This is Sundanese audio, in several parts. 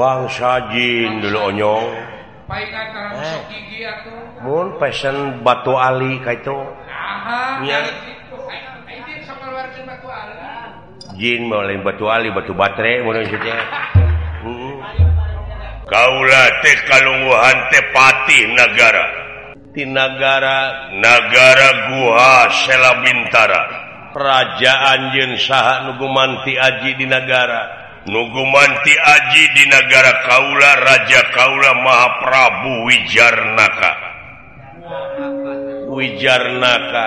bangsajin dulu onyong. Eh, pesen batu Ali ka itu. Jin mulai batu Ali batu baterai maksudnya. Kaulah teh. Kalungguhan teh negara di negara negara gua Sela Bintara. Kerajaan Jen Saha Nugumanti Aji di negara nugumanti Aji di negara Kaula Raja Kaula Mahaprabu Wijarnaka. Wijarnaka.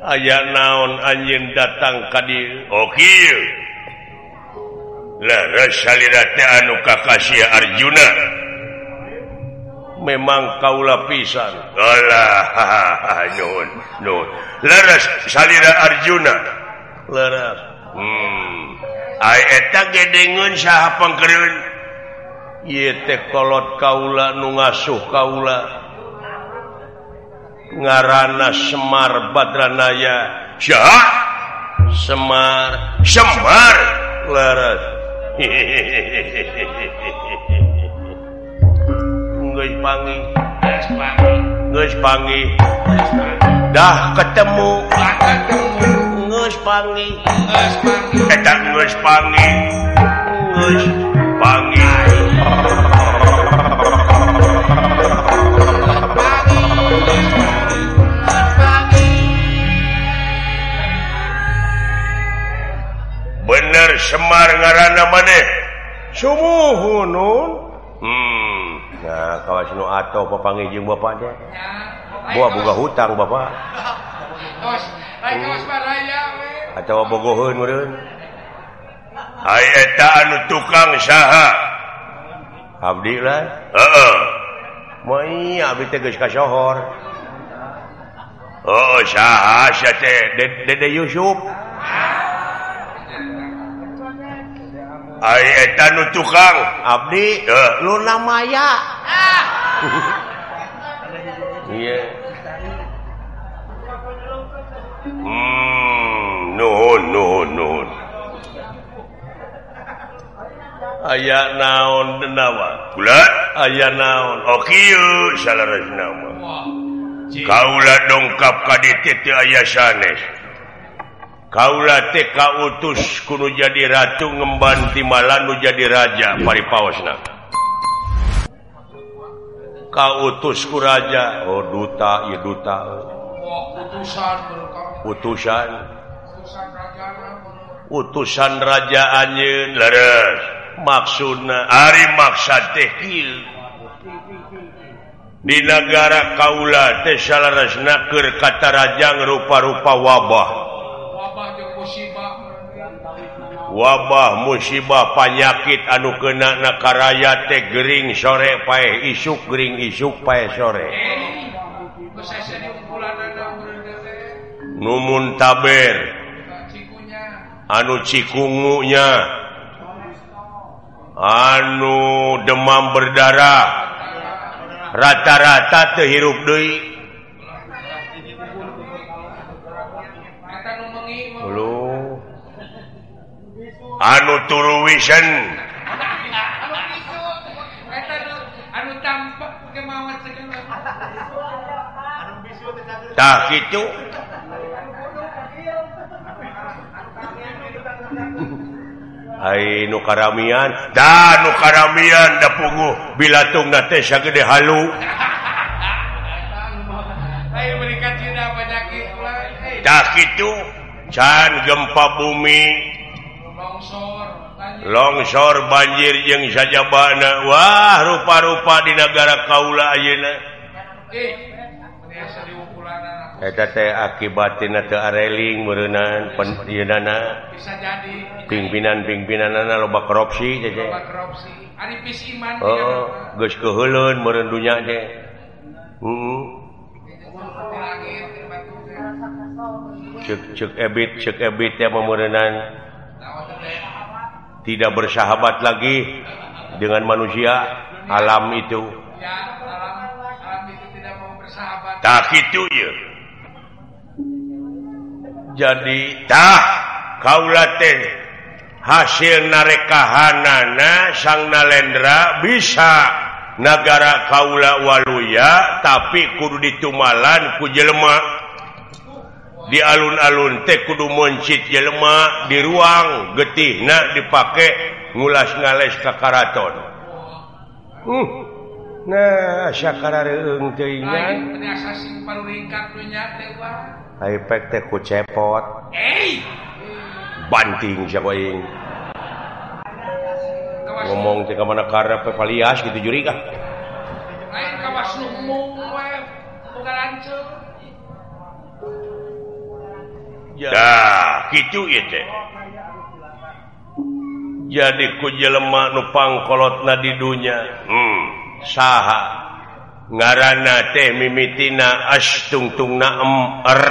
Ayaah naon anjing datang tadi anu Kakasih Arjuna. Memang Kaula pisan. Arjuna. Hmm. eta gedengun sah pengkerun kolot kaula nu ngasuh kaula. Ngarana Semar Badranaya. Syah Semar Semar. Laras Geus pangi. Geus pangi. Dah ketemu. Dah ketemu. Ngus pangi Ngus pangi Eta ngus pangi Ngus pangi Bener Semar ngarana maneh Sumuhunun. Hmm. Nah kalau Sino atau papangjung Bapak deh Buah buka hutang Bapak. Atau Hay eta anu tukang syaha Abdillah Abdi tegas kasohor Oh teh? Dede Yusuf nu tukang. Abdi Luna Maya. Hmm, aya naon denawa aya naon? Kaula dongkap ka aya sanes. Kaula TK utus kuno jadi ratu ngembanti malan jadi raja. Pari paus kau utusku raja. Oh duta ya duta. Oh, utusan utusan. Raja anjing leres. Maksudna Ari maksa tehil di negara Kaula Tesalaresnaker kata Rajang rupa-rupa wabah. wabah musibah. Panyakit anu kena nakaraya teh Gering sore pae isuk Gering isuk pae sore. Numun taber. Anu cikungunya. Anu demam berdarah. Rata-rata terhirup Dei anu turuwisan tak itu Ainu karamian. Dan karamian da pungu bila tung teh gede halu. Tak itu can gempa bumi. longsor banjir. Jeung saja bana Wah rupa-rupa di negara Kaula Ayeuna. Akibatreling merenan penana pimpinan-pimpinan loba korupsi kehulun merendunya deh cek cek ebit cek ebit ya pemerenan tidak bersahabat lagi dengan manusia alam itu. Tak itu ya. Jadi tak kaulaten hasil narekahanana sang nalendra bisa negara kaula waluya tapi kudu ditumalan ku jelema. di alun-alun teh kudu moncit jelema di ruang getih nah dipakai ngulas ngales kakaraton uh, nah sakarareung teuingnya ku cepot. Banting sakoing ngomong teh ka mana karena palias gitu juri kah? Lain jadi kuji lemak nupangkolotna di dunya. Hmm. saha. Ngaran teh mimitina astungtung Er.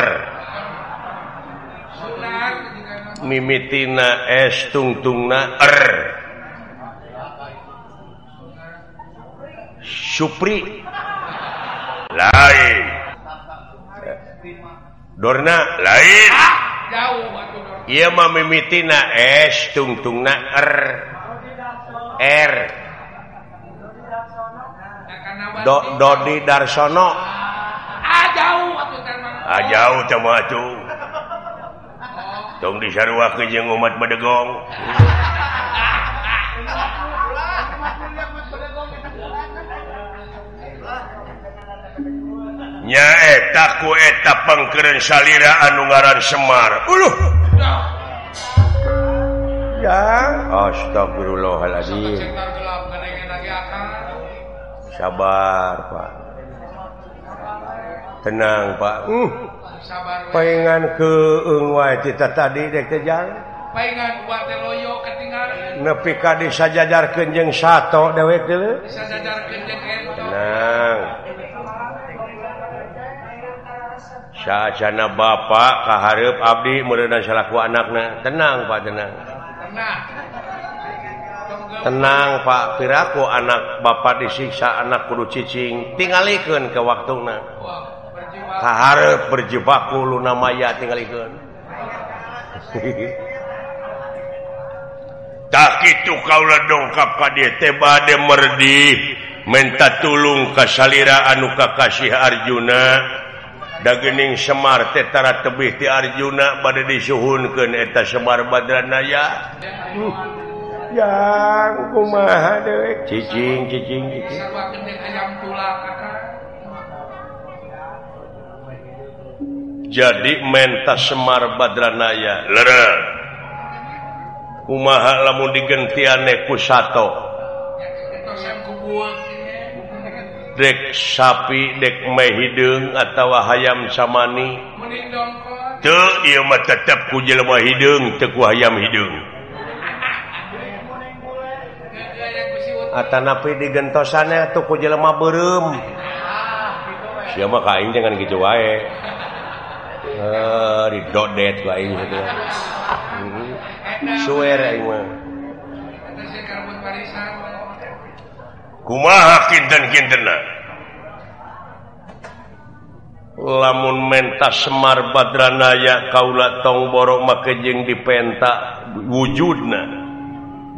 mimitina es na er. Supri. Lain. Dorna lain. Ia memimiti na es tungtung na R er, er. Do, Dodi Darsono. Ah, jauh sama ah, tuh tong disarwa ke jeng umat medegong. nyaeta eh, kueta eh, pengkeren salira anungaran Semar. Uluh. ya Astagfirullahaladzim. Sabar Pak. Tenang Pak. Uh. pengen ke uh, kita tadi dek jalan nepi ka sajajar kenjeng satu dewek dulu tenang. Syahana Bapak kaharep Abdi meredan salaku anaknya tenang Pak tenang. Tenang Pak. Piraku anak Bapak disiksa anak kudu cicing. Tinggalkan ke waktu kaharep berjebaku Luna Maya tinggalkan tak itu kau dongkap ka dia teba de merdi minta tulung kasalira anu kakasih Arjuna. dagening Semar Tetara tebih ti Arjuna pada disuhunkan eta Semar Badranaya. Yang kumaha dewek cicing cicing cicing. Jadi mentas Semar Badranaya. Lere. Kumaha lamun digentiane ku sato? dek sapi dek me hidung atau hayam samani tetap ku hidung teku ayam hidung. Napi digentosannya tuh ku jelema berem. Siapa kain jangan gitu wae. Eh, uh, didodet kain gitu hmm. suwer aing mah. kumaha kinten kintena lamun menta Semar Badranaya Kaula tong Tongboro makejeng dipenta wujudna.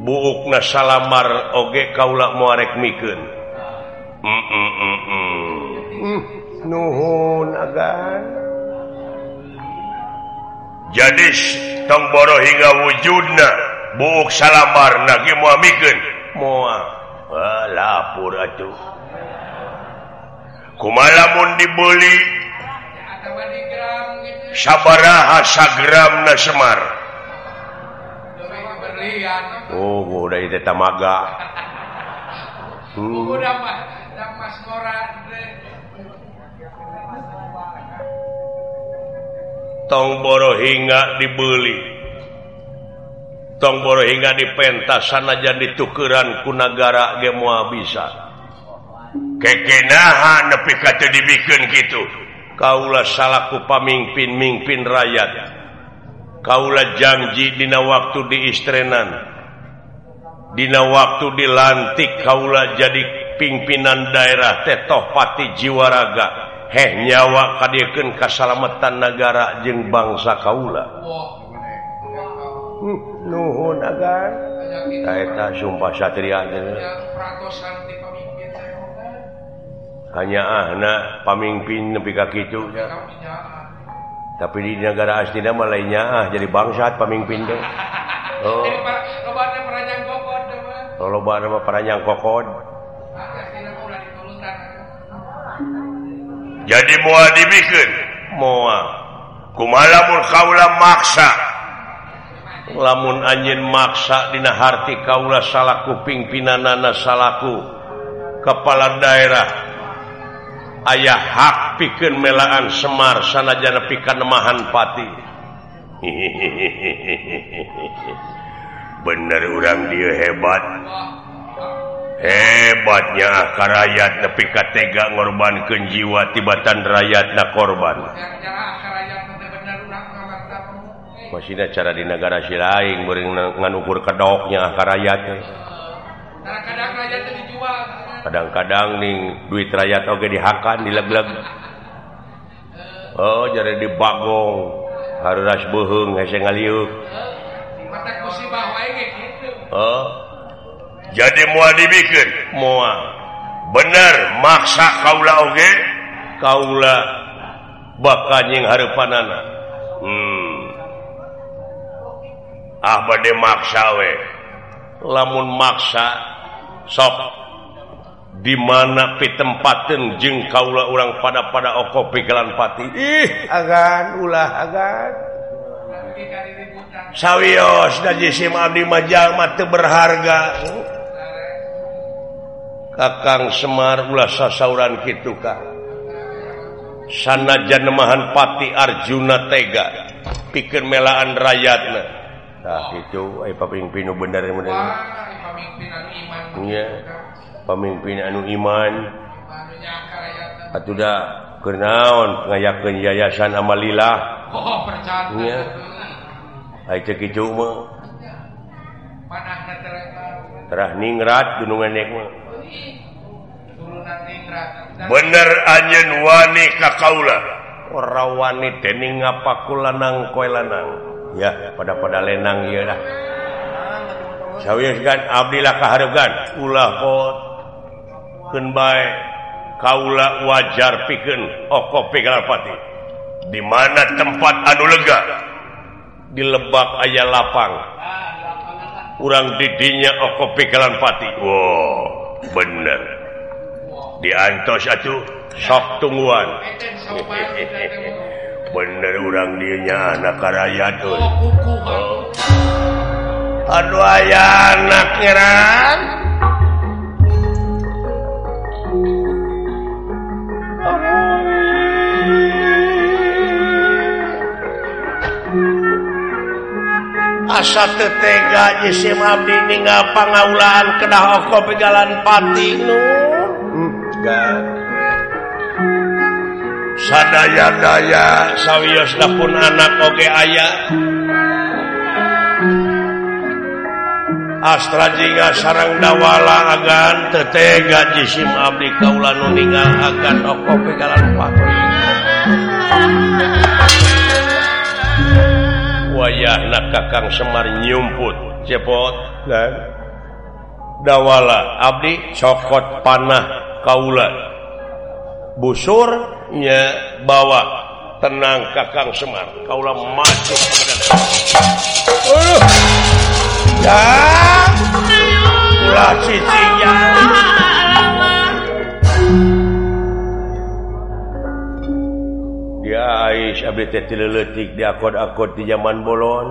Buukna salamar oge Kaula muarek mikun mm -mm -mm. nuhun agan jadi Tongboro hingga wujudna buuk salamar nagi muamiken muak oh, lapur acuh kumalamun dibeli. Sabaraha sagram na Semar. Oh udah itu tamaga. Hmm. Tong boro hingga dibeli. tongboro hingga di pentas sana jadi tukeran kunagara gemo bisa. Kekenahan nepi kata dibikin gitu kaulah salahku pamimpin mimpin rakyat. Kaulah janji dina waktu di istrenan. Dina waktu dilantik kaulah jadi pimpinan daerah tetoh pati jiwaraga. Heh nyawa kadiakan kesalamatan negara jeng bangsa kaula. nuhun agar sumpah Satria hanya anak pamimpin lebih kaki itu tapi di negara astina lainnya ah jadi bangsat pemimpin deh oh. kalau nama peranyang kokod jadi mua dibikin mua. Kumala murkaula maksa. lamun anjin maksa Dina harti Kaula salahku pimpinan nana salahku kepala daerah ayaah hak pikir melaan Semar sana jana pikan nemahan pati. Bener urang dia hebat. Hebatnya rakyat nepi Katega ngorban kejiwa tibatan rakyat na korban masih cara di negara si lain nganukur kedoknya rakyat kadang-kadang nih duit rakyat oke dihakan dilegleg Oh jadi di bagong harus bohong Oh. Jadi mua dibikin? Mua bener maksa kaula oge kaula bakal yang harapan hmm. Ahmad maksawe lamun maksa sok. Dimana pitempatan jeng Kaula orang pada pada oko pilan pati? Ih agan ulah agan. Sawios dan jisim Abdi Majal mati berharga. Kakang Semar ulah sasauran gitu kak. Sanajan janemahan Pati Arjuna tega. Pikir melaan rakyatnya nah, itu eh, pemimpin bener Wah, pemimpin anu iman atauuhdah kenaon ngayakan yayasan amalilah. Oh, ah, terah ningrat gunungan bener anjen wanita kaula ora wanita ningpaku lanang koe lanang. ya pada-pada lenang ialah Abdullah kehargaan ulah Kaula wajar piken Okopati di mana tempat anu lega? Di lebak ayah lapang. Kurang didinya Oko pilan Pati. Wow bener. Diantos satu sok tungguan. bener urang dirinya anak tuh aduh aya anak ngeran? Asa tetega jisim abdi ninggal pangaulan kedah oko pegalan pati nu? Hmm, sadaya-daya sawios dapun anak oge ayah Astrajinga sarang dawala agan tetega jisim abdi kaula nu ninggal agan oko pegalan patri wayahna kakang Semar nyumput cepot dan dawala abdi cokot panah kaula. busurnya bawa tenang Kakang Semar. Kaulah masuk uh. ya. Ulah cicinya. Ya Ais abdi teh tileletik di akod-akod di zaman bolon.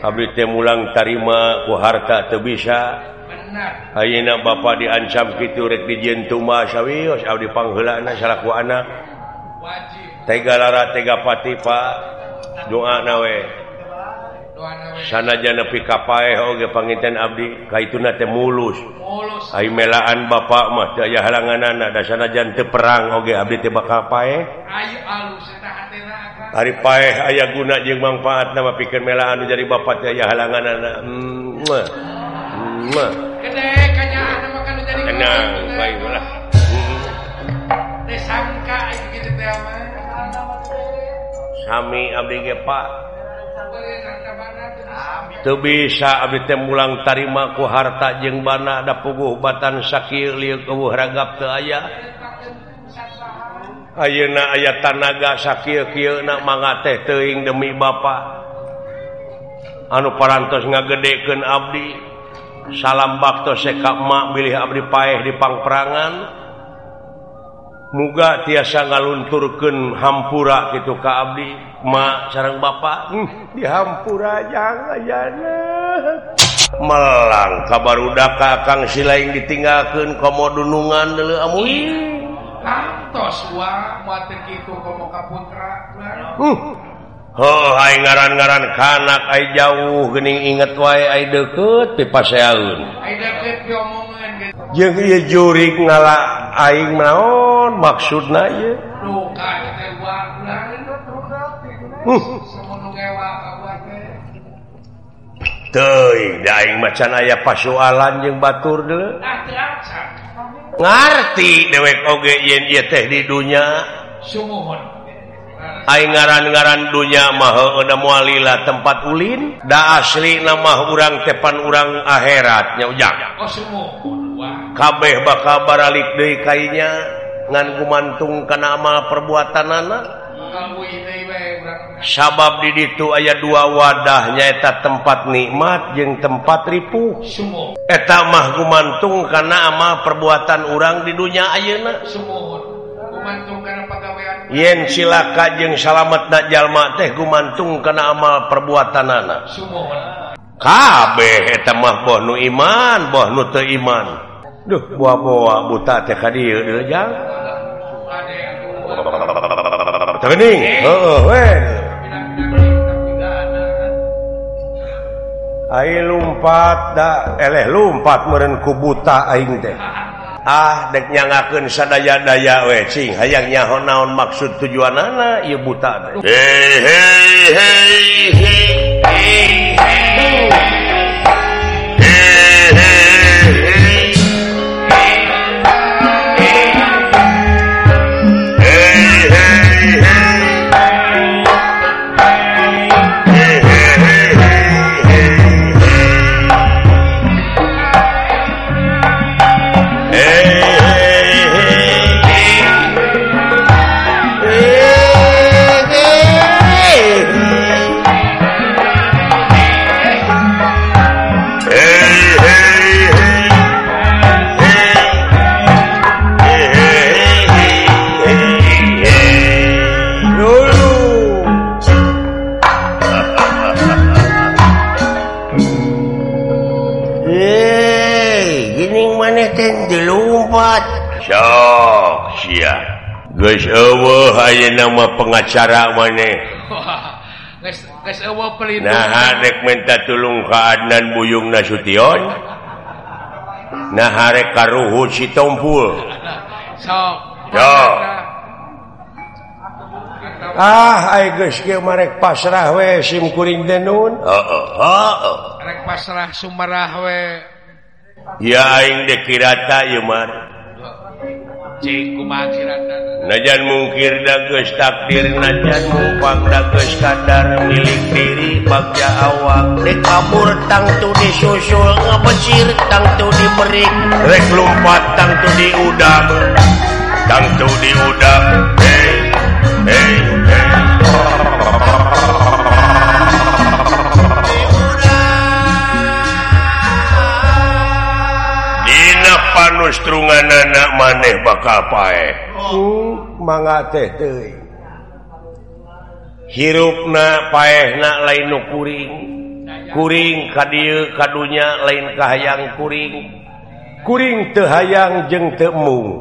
Abdi teh mulang tarima ku harta teu bisa. Ayeuna bapa diancam kiturek di Jentuma sawios abdi dipangghelana salaku anak Tega lara tega pati Pak. Doa nawe. Sanajan nepi kapae oge panginten abdi kaituna teh mulus. Hayu melaan bapa mah teu aya halanganna da sanajan teu perang oge abdi teh bakal pae ari pae aya guna jeung manfaatna mah pikeun melaan jadi bapak teh aya halanganna hmm. jadi tenang baik lah mah sami abdi ge pak. Tuh. Bisa abdi teh mulang tarima ku harta jeung bana da puguh batan sakil lieu eueuh ragap teu aya. Ayeuna aya tanaga sakieu kieu na mangateh teuing demi bapa. anu parantos ngagedekeun abdi. salam bakto sekapmak milih Abdi Paeh di pangperangan. Muga tiasa ngalunturken hampura gitu Ka Abdi Ma sarang Bapak hmm, dihampura jangan melang kabar udah Kakang sila yang ditinggalkan komo dunungan dulu amu kantos wa mater gitu komo kaputra uh. Oh, ngaran-garan kanak jauh gening inget wa deket pipaun juri ngala aing naon maksud na daing macan aya pasualan jeung batur dulu. ngerti dewek oge yen teh di dunya. Sumuhun. ngaran-garan dunya maulila tempat Ulin da asli nama urang tepan urang akhiratnya ujang. Kabeh bakal baralik de kainya ngan gumantung karena amal perbuatan anak sabab did itu ayat dua wadahnyata tempat nikmat jeung tempat ripuh. Etamah gumantung karena amal perbuatan urang di dunia Ayeuna. Semua. yen silaka jeung salamet najjallma teh gumantung kena amal perbuatan anak kabeh mah boh nu iman boh nu iman. Duh buah-buah buta teh lumpat da, eleh lumpat merenku buta aing teh. ah dek nyangaken sadaya daya wecing hayang nyaho naon maksud tujuan anak ieu buta hei hey, hey, hey, hey, hey. nama pengacara maneh minta tulung keadaan Buyung Nasution nah karuhu si tompul ah marek pasrah we simkuring denun oh, oh, oh, pasrah Sumerah we. Ya dikirata Cik, kumah, Najan mungkir dages takdir najan mumpang dages kadar. Milik diri bagja awak. Dek kabur tangtu disusul ngebecir tangtu dimerik Rek lompat tangtu diudang. Tangtu diudang. terusstrungan anak maneh bakal pae oh. manga teh hirupna paehna lain nu kuring. Kuring kadil kadunya lain kahayang kuring. Kuring tehayang jeng temu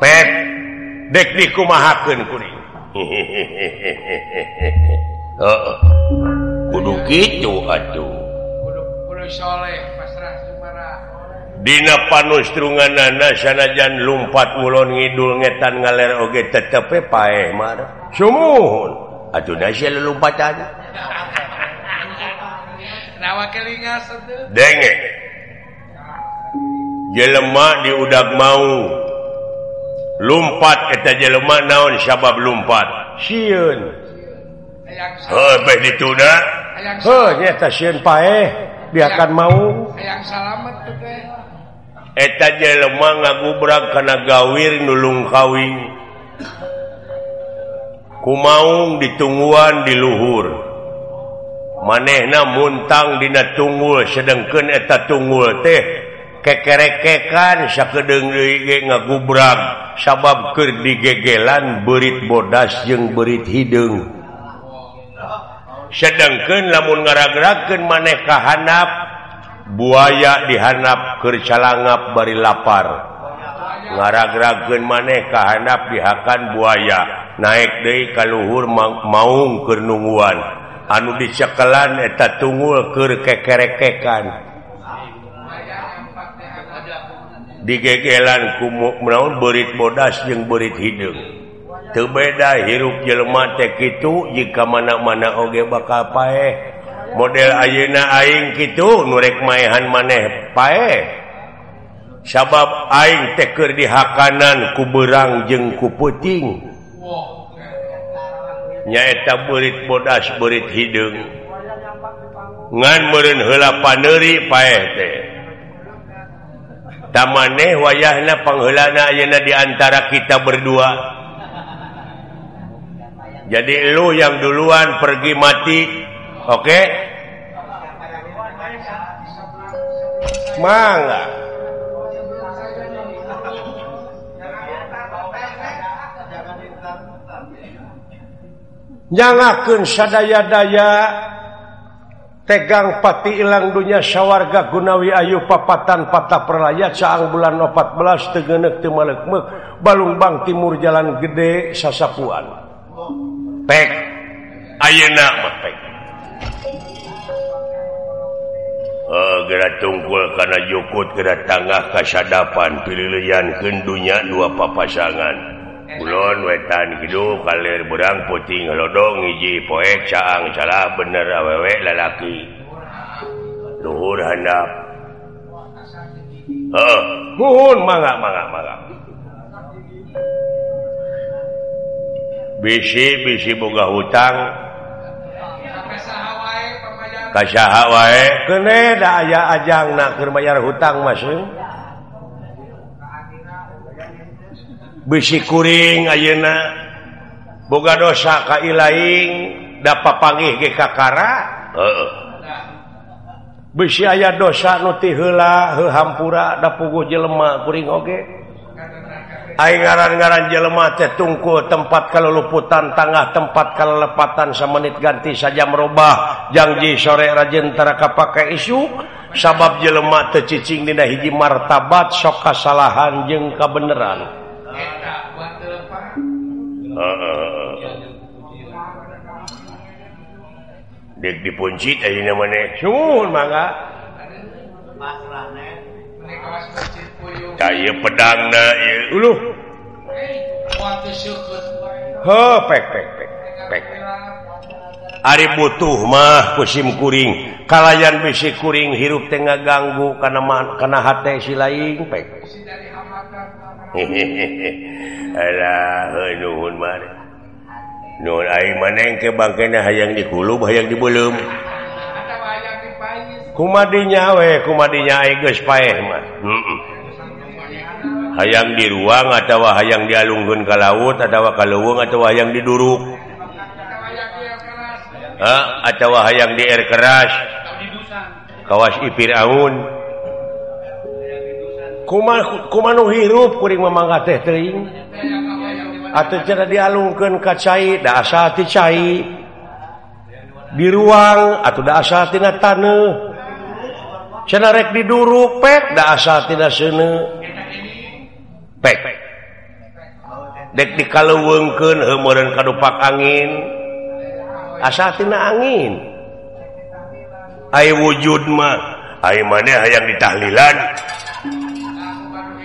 pet dek dikumahakeun kuring. Hehehe oh. kudu gitu aduh Dina panustrungan sanajan lumpat ulon ngidul ngetan ngaler oge tetepe pae mar. Sumuhun. Atuh nasi lelumpat aja. Nawa kelingas. Denge. Jelema di udak mau. Lumpat eta jelema naon sabab lumpat. Sieun. Heuh beh dituna. Heuh nya pae. Dia akan mau. Hayang salamet tuh eta jelema ngagubrak kana gawir nulung kawin kumaung ditungguan di luhur. Manehna muntang dina tunggul sedengkeun eta tunggul teh. Kekerekekan sakedeng ngagubrak sabab keur digegelan berit bodas jeung berit hideung sedengkeun lamun ngaragrakeun maneh kahanap buaya dihanap Kercalangap bari lapar. Ngaragragen maneh kehanap dihakan buaya. Naik De kalluhur maung kenungguan anu dicekelan eta tunggul ke kekerekekan. Digegelan kumuk menaun berit bodas yang berit hidung. Terbeda hirup jelma itu jika mana-mana oge bakal pae model Ayeuna Aing gitu nurek mayhan maneh pae sabab Aing teker di hakanan kuberang jeng kuputing nyaeta berit bodas berit hidung. Ngan meren hela paneri pae teh. Tamaneh wayahna panghelana ayeuna di antara kita berdua. Jadi lu yang duluan pergi mati Oke? Mangga. Nyangakeun sadaya-daya tegang pati ilang dunya syawarga Gunawi Ayu papatan patah perlayat saang bulan 14 tegenek temalekmek Balungbang Timur Jalan Gede Sasapuan. Pek. Ayeuna mah Pek. Eh, oh, gera tungkul karena jokut gera tangga kasadapan pilihan kendunya dua papasangan. Kulon wetan Kidul kalir berang puting lodong ngiji poek caang salah bener awewek lalaki Luhur handap. Heeh, muhun mangga mangga mangga Bisi bisi boga hutang Kasyaha wae kene da aya ajang keur bayar hutang Mas. Besi kuring ayeuna boga dosa ka ilaing da papanggih ge kakara. Heeh. Besi aya dosa nu ti heula heuhampura da puguh jelema kuring oge. Okay. ngaran-garan jelemah tungku tempat kalau luputan tangga tempat kalau lepatan semenit ganti saja merubah. Janji sore rajentara pakai isu sabab jelemah tecicing Di hiji martabat sok kesalahan jeng kebenaran uh, dipunci eh, Caya pedang pek. Ari butuh mah musimkuring kalayan bisi kuring hirup tengah ganggu karena kana hate si lain pek. Alah, nuhun mah. nuhun aing maneng ke bangkena hayang dikulub hayang dibulum kumadinya we kumadinya aing geus paeh mah. Heeh hayang di ruang atau hayang dialunggun ke laut atau ke lewung atau hayang diduruk atau hayang di air keras? Kawas ipir aun kuma kumanu hirup kuring memangkat teh teuing. Atau cara dialungkeun ka cai da asa ti cai. Di ruang atau da asa tina taneuh cenarek diduruk pek da asa tina seuneu pek. Dek dikalauwengken modern kadupak angin. Asatina angin. Ay wujud mah ay maneh hayang ditahlilan.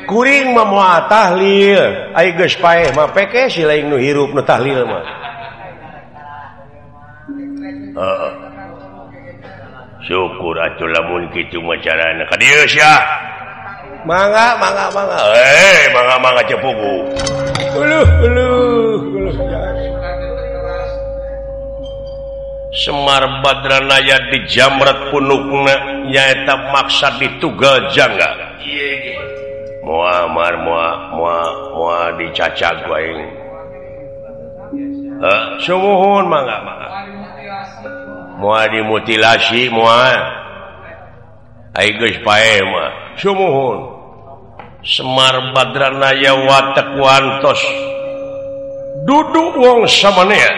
Kuring mah moal tahlil. Ay geus paeh mah peke si lain nu hirup nu tahlil mah. Uh, syukur atuh lamun kitu mah carana ka dieu sia. mangga mangga mangga. Eh mangga mangga cepugu uluh uluh uluh. Semar Badranaya di jamret punukna nyaeta maksa ditugal jangga. Muamar mua mua mua dicacag wae Eh sumuhun mangga mangga. Mua dimutilasi mua. Aigus pae mah sumuhun. Semar Badranaya watewantos duduk wong samanya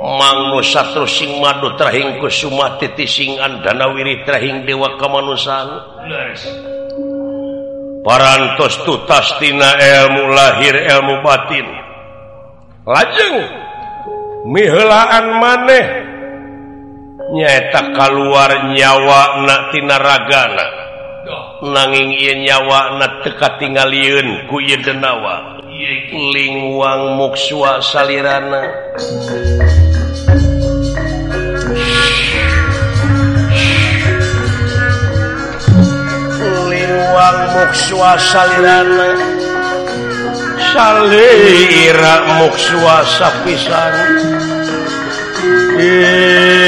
mangu satu sing madu trahing ke Suma titisingan dana wiri trahing dewa kemanusan parantos tutas tina ilmu lahir ilmu batin. Lajeng mihelaan maneh. Nyata keluar nyawa naktina ragana nanging nyawa teka tinggal liun kuwalingwang mukswa salirana. Lingwang mukswa salirana. Salira mukswa sapisan. Eee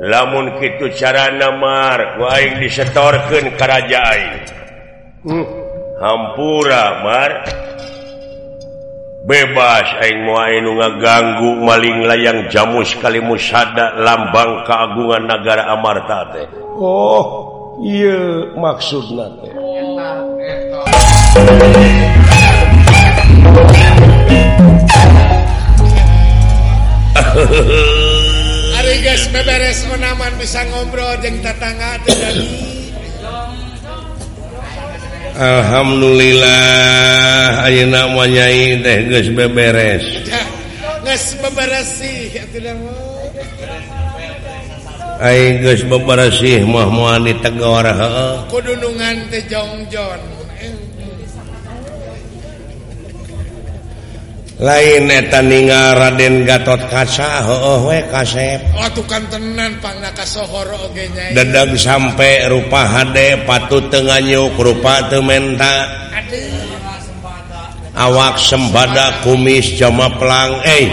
lamun gitu cara namar waing disetorkan kerajaan hmm. hampura Mar. Bebas aing mau ngaganggu maling layang jamu sekali musada lambang keagungan negara Amarta teh. Oh iya maksud nate oh, guys beberes menaman bisa ngobrol jeng tetangga Alhamdulillah Ayeuna manyai teh geus beberes. Geus beberesih atuh Aing geus beberesih mah moal ditegor heeh. Kudunungan teh jongjon. lain eta ningal Raden Gatot kaca oh, kasep. Dadag sampai rupa HD patu Tennyuk rupa tementa awak sembada kumis jama pelang eh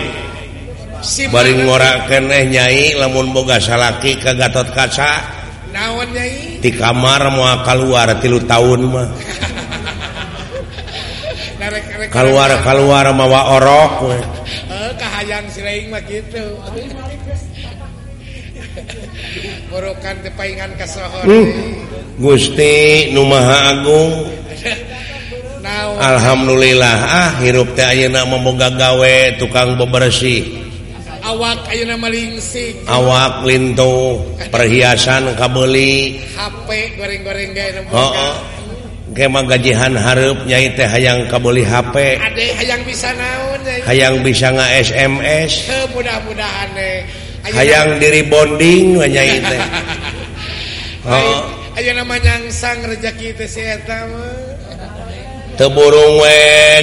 si baring ngora keneh nyai lamun boga salaki ke Gatot kaca. Di kamar muakal keluar tilu tahun mah. keluar keluar mawa orok we. kahayang sireing mah gitu. Borokan tepaingan kasohor. Hmm. Gusti nu Maha Agung. Alhamdulillah ah hirup teh ayeuna moga gawe tukang bebersih. Awak ayeuna melingsing. Awak lintuh, perhiasan kabeuli. HP goreng-goreng gawe. kemah gajihan harapnyai teh hayang kaboli HP hayang bisa naon hayang bisa nga SMS mudah-mudahan hayang diri bonding nyai teh. Oh. ayo namanya sang rezeki teh si eta teburung we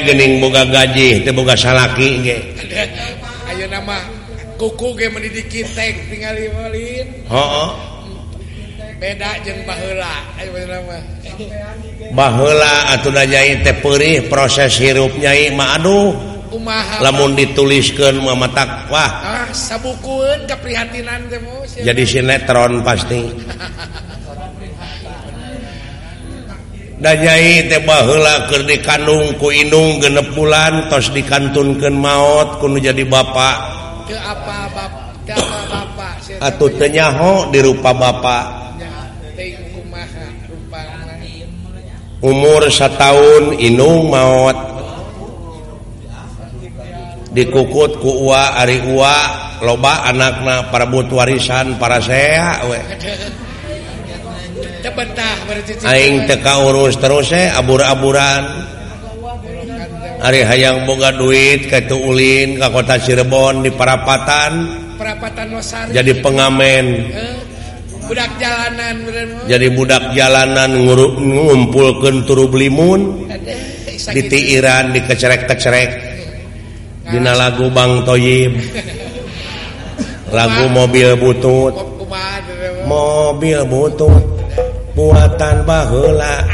gening boga gaji teu boga salaki ge. Ayo nama kuku ge mendidiki tek tinggali walin heeh oh, oh. beda jeng mah baheula atau nyai teh perih proses hirup nyai mah aduh. Kumaha? Lamun dituliskan mah matak wah. Ah, sabukun keprihatinan temu jadi sinetron pasti. Danyai teh baheula keur dikandung ku indung genep bulan tos dikantunkeun maot kuno jadi bapak ke apa bapak ke apa bapak Atuh teu nyaho dirupa bapak umur setahun Inung maut dikukut ku uwa ari uwa loba anakna parebut warisan para saya Aing teka urus terus eh abur-aburan. Ari hayang boga duit kaitu ulin ka kota Cirebon di parapatan parapatan Losari. jadi pengamen. Eh. budak jalanan jadi budak jalanan ngumpulkan turu belimun ditiiran dikecerek-kecerek Dina lagu Bang Toyib. Lagu mobil butut. Mobil butut. Buatan bahula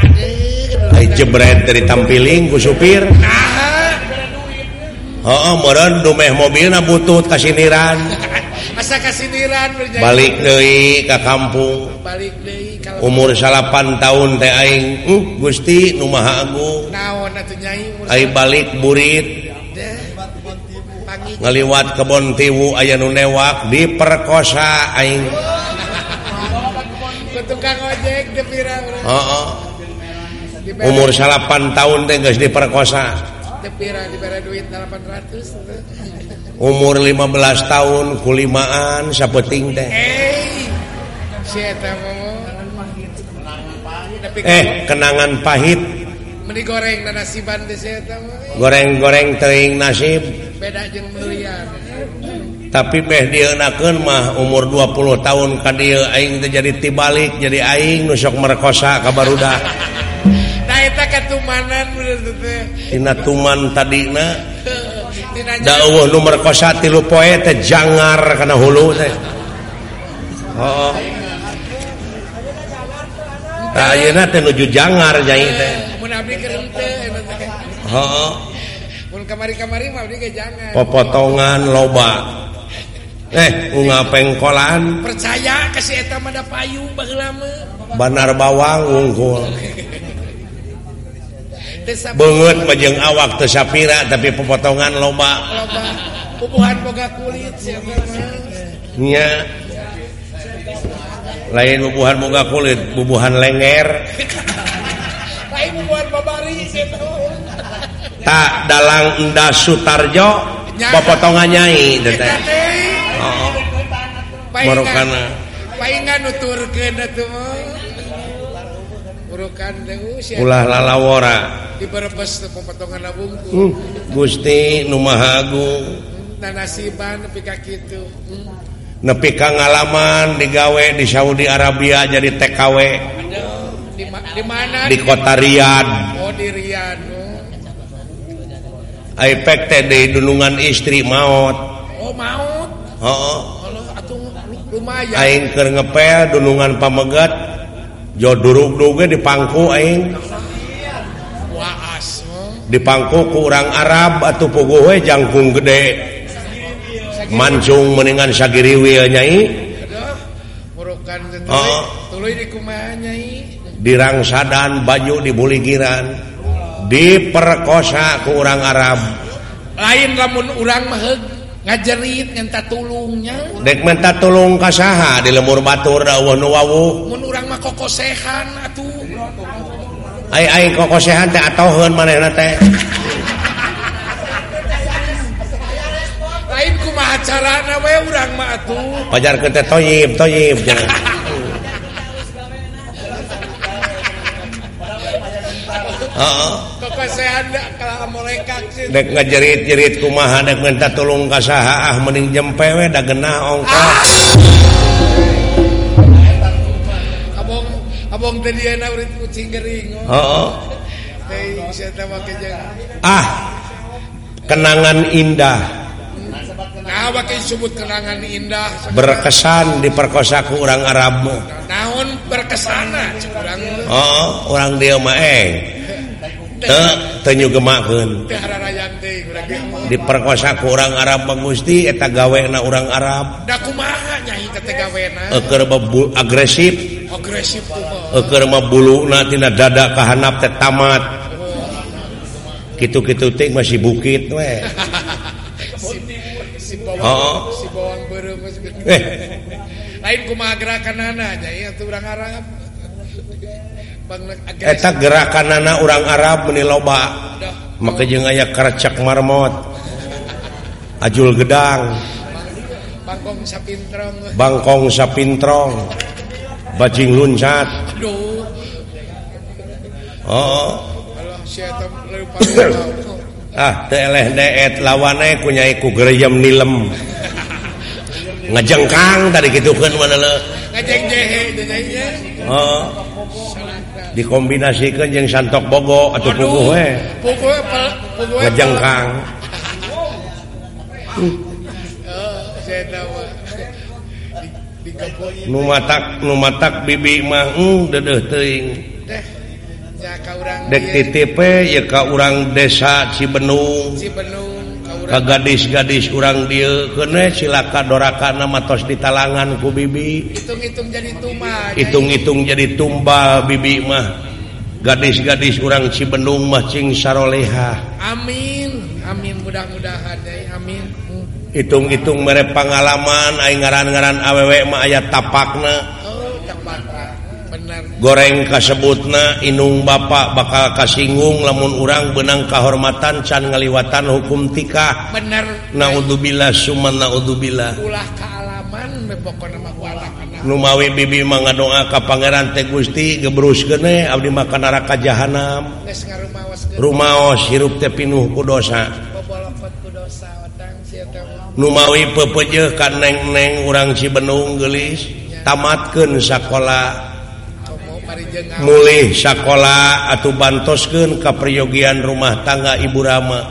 Ay jebret dari tampiling ku supir. Oh, meren dumeh mobilnya butut kasiniran. balik deui ka kampung. Balik deui kalau umur salapan tahun teh aing. Uh, Gusti nu Maha Agung. Naon aing balik burit. Ngaliwat kebon tiwu aya nu newak diperkosa aing. Ke tukang ojek di pirang. Heeh. Umur salapan tahun teh geus diperkosa. Di pirang dibere duit 800 umur 15 tahun kulimaan sapeting teh. Eh kenangan pahit. Goreng nasiban goreng-goreng teing nasib. Beda jeung meulian tapi beh dieunakeun mah umur 20 tahun ka dieu Aing teh jadi tibalik jadi Aing nu sok merkosa kabar udah nah, tumanan tadi dauh nu merkosa tilu poe teh jangar kana hulu teh oh ah, Ayeuna teh nuju jangar nyai teh. Eh, mun abdi keur henteu Heeh. Oh. Mun kamari-kamari mah abdi ge jangar. Popotongan loba. Eh, unga pengkolan. Percaya ka si eta mah da payu baheula mah. Banar bawang unggul. Beungeut mah jeung awak teu sapira tapi pepotongan loba. Pupuhan boga kulit nya. Lain bubuhan boga kulit bubuhan lenger. Lain bubuhan babari eta tak dalang endah sutarjo popotongan nyai teh. oh. Marokana paingan nuturkeun atuh. Uh, ulah lalawora Hmm. Uh, Gusti nu maha agung nasiban nepi ka kitu hmm. nepi ka ngalaman digawe di Saudi Arabia jadi TKW di, di, mana? di kota Riyadh. oh, di Riyadh. oh. Aipek teh di dunungan istri maut oh maut oh, oh. atuh lumayan aing keur ngepel dunungan pamegat Jo durug-duge dipangku aing. Dipangku urang Arab atau we jangkung gede. Mancung meningan sagiri nyai. Oh. dirang dirangsadan baju dibully giran diperkosa ku urang Arab. Lain lamun urang maheg ngajerit minta tulungnya dek minta tulung kasaha di lemur batur eueuh nu wawuh mun urang mah kokosehan atuh. Ai ai kokosehan teh atoheun manehna teh. Lain kumaha carana we urang mah atuh. Pajar teh toyib toyib Heeh. apa saya ada kalau mereka dek ngejerit-jerit kumaha dek minta tolong kasaha ah mending jempewe dah da genah ongkos ah! abong abong tadi ana urit kucing gering oh. heeh. Ah kenangan indah. Nah pakai sebut kenangan indah. Berkesan di perkosa ku orang Arab naon berkesana ah, orang orang dia maeng diperkosa kurang Arab Gusti eta gawena orang Arab. Agresif. Dada kehanap tamat. Gitu-gitu ting masih bukit we. Eh. Lain kumaha gerakan anak ya itu orang Arab. etak gerakan anak orang Arab meni loba. Maka jeng aya kercak marmot. Ajul gedang. Bangkong sapintrong. Bangkong sapintrong. Bajing luncat oh, oh. ah teleh deet lawane kunyai ku gerejam nilem. Ngejengkang tadi gitu kan mana lo ngejeng jehe oh. dikombinasikan yang santok bogo atau pugu we ngejengkang. Nu matak nu matak bibi mah hmm, dedeh teuing. Dek titip eh, ya ka urang desa Cibenung Cibenung ka gadis-gadis urang dia kene silaka dorakana matos di talangan ku bibi. Hitung-hitung jadi tumbal hitung-hitung jadi tumbal bibi mah. Gadis-gadis urang Cibendung mah cing saroleha. Amin amin mudah-mudahan deui amin. Hitung-hitung mere pengalaman aing ngaran-ngaran awewe mah aya tapakna. goreng kasebutna Inung Bapak bakal kasinggung lamun urang benang kehormatan can ngaliwatan hukum tikah bener. Naudzubillah Suman naudzubillah. Numawi bibi mangadoa ka Pangeran Teh Gusti gebrus gene abdi makan neraka jahanam. Rumaos hirup teh pinuh ku dosa. Numawi pepejeh ka neng-neng urang Cibenung gelis tamatkeun sakola. mulih sekolah atau bantosken kepriyogian rumah tangga Ibu Rama.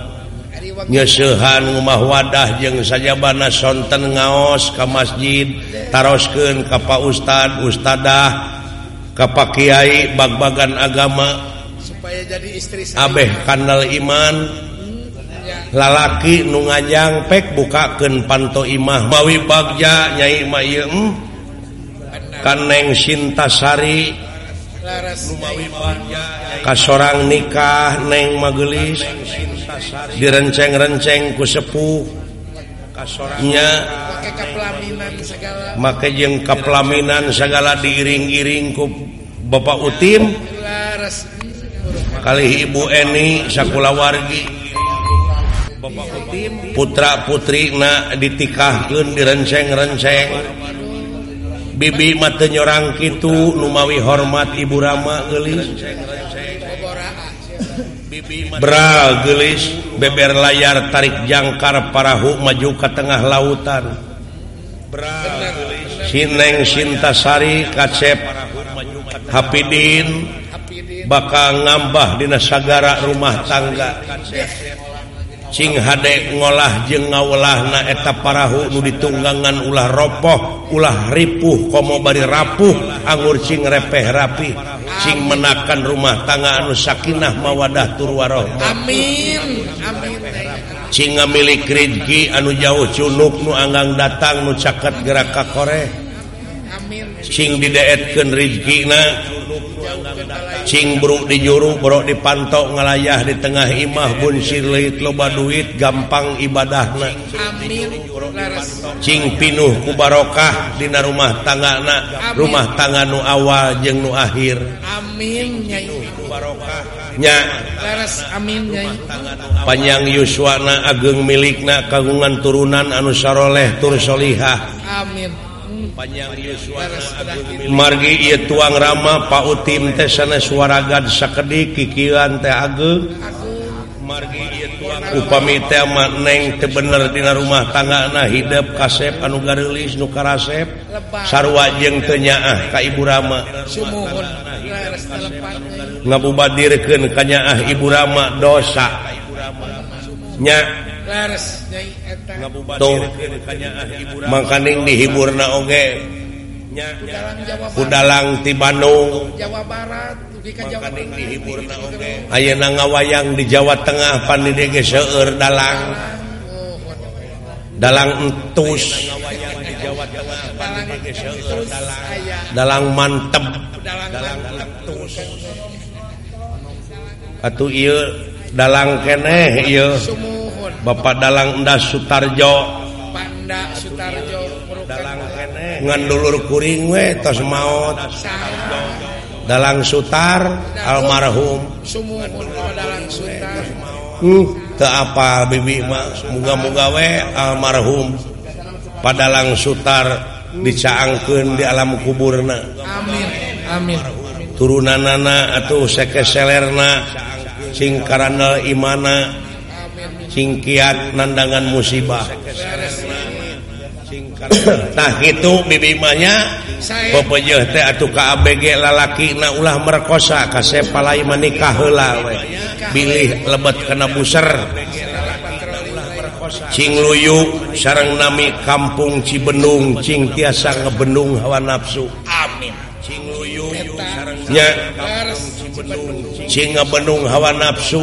Nyesehan rumah wadah jeng saja bana sonten ngaos ke masjid tarosken kapal Ustad Ustadah kapal Kyai bag-bagan agama. Supaya jadi istri Abeh kanal iman. Lalaki nu ngajang pek bukaken panto imah. Mawi bagja nyai hmm? kaneng Sintasari. kas orang nikah neng magelis direnceng-renceng ku sepuh. Sepuhnya make jeng kaplaminan segala diiring-iring ku Bapak Utim. Kali Ibu Eni sakula wargi putra putri na ditikahkan direnceng-renceng. Bibi mate nyorang Kitu Numawi hormat Ibu Rama gelis Bra gelis beber layar tarik jangkar parahu maju ke tengah lautan. Sineng Sintasari kacep Hapidin bakal ngambah dina sagara rumah tangga. Cing hade ngolah je ngalah naeta parahu nu ditunggangan ulah ropoh ulah ripuh komo bari rapuh anggur cing repeh rapi. Sing menakan rumah tangga anu Sakinah mawadah turwaroh. Amin. Singa milik Rizki anu jauh cunuk nu Anggang datang nucaket geraka Kore Cing dideetkan Rizkina. Cingbruk di juru Bro dipantok ngalayah di tengah imah bun silit loba duit gampang ibadah Cing pinuh kubarokah Dina rumah tanggana, rumah tangga nu awal jeng nu akhir. Aminnya panjang Yuswana ageng milikna kagungan turunan anu saroleh tursholihah Amin panjang margi tuang Rama Pak tim tes sana suaragan sakedik kikilan teh Ageng. Bener tebenerdina rumah tanggana hidup kasep anugalis nukarasep sarwajeng tenyaah Ka Ibu Rama. Ngabubadirkan kanyaah Ibu Rama dosa. Nya makaning dihibur naoge udalang ti Bandung Jawa Barat. Ayo na nga wayang di Jawa Tengah pandidege seur dalang. Dalang entus. Dalang mantep. Atuh dalang keneh Bapak Dalang Endah Sutarjo. Ngan dulur kuring we tos maut dalang sutar almarhum. Hmm teu apal bibi mah? Muga-muga we almarhum. Padalang sutar dicaangkeun di alam kuburna. Amin amin. Turunanana atuh sekeselerna singkarana imana. singkiat nandangan musibah. Nah itu bibimanya pepeje teh atuh KABG lalaki na ulah merkosa kasep palai menikah heula we. Bilih lebet kena buser. Cing luyu sarang nami kampung Cibenung cing tiasa ngebendung hawa nafsu. Amin. Cing luyu sarang ngebenung hawa nafsu.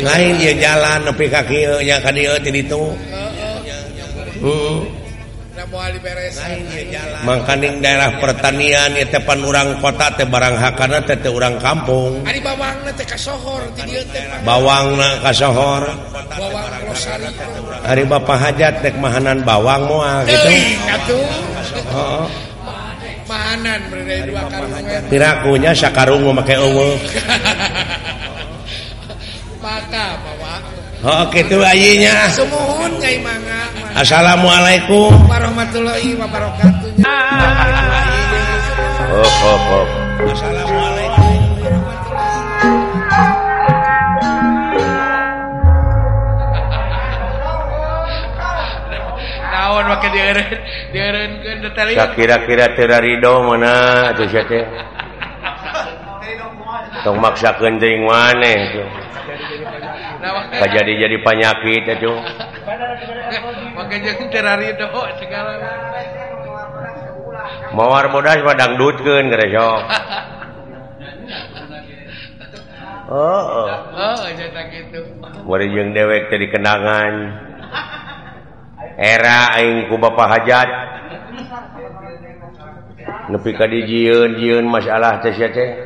lain dia jalan nepi kakinya ka dieu ti ditu daerah pertanian ya teh urang kota teh barang hakana teh teh urang kampung. Ari bawangna teh kasohor ti dieu teh bawangna kasohor ari bapak hajat teh mahanan bawang moal gitu karung. Pirakunya sakarung make eueuh. Oh, gitu ayinya. Sumuhun nyai mangga. Assalamualaikum warahmatullahi wabarakatuh. Oh, oh, oh. Assalamualaikum. Naon make dieureun dieureunkeun detali. Kira-kira teu rido mana atuh sia teh. Tong maksakeun teuing maneh tuh. Kajadi jadi jadi penyakit itu mawar bodas padang dutkeun gerejo oh, oh. Mari jeung dewek jadi kenangan. Era aing ku Bapak Hajat. Nepi ka dijieun jieun masalah teh sia teh.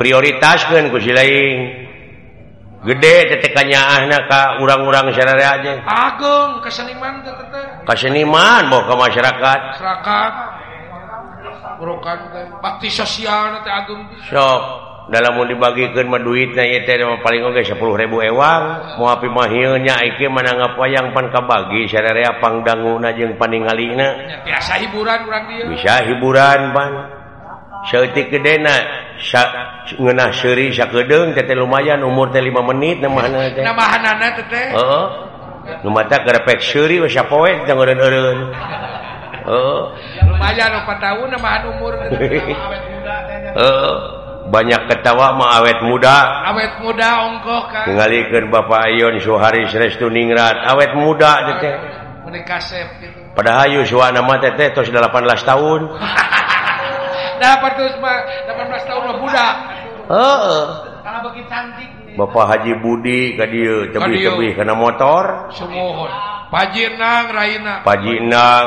prioritaskan ku lain gede tetekannya anak urang-urang syariah aja. Agung keseniman keseniman mau ke masyarakat. Masyarakat. Bukan bakti sosial nanti Agung. Sok dalam mau dibagikan mah duitnya ya teh paling oke sepuluh ribu ewang. Mau api mahilnya iki mana ngapa yang pan kabagi syariah pangdangu najeng paningalina biasa hiburan urang dia bisa hiburan pan. Saeutik gedena ngeunah seuri sakedeung teteh lumayan umur teh 5 menit namahna teh. Namahanana teteh. Heeh. Nu mata gerepek seuri we sapoe teh ngeureun-eureun. Heeh. Lumayan 4 tahun namahan umur Heeh. Banyak ketawa mah awet muda. Awet muda ongkoh kan. ngalikeun Bapak Ayon Suharis Restuningrat awet muda teteh. Menikah sep gitu. Padahal Yuswa nama teteh tos 18 tahun. 18 tahun budak uh, Bapak Haji Budi tadi karena motor. Pajinang Raina Pajinang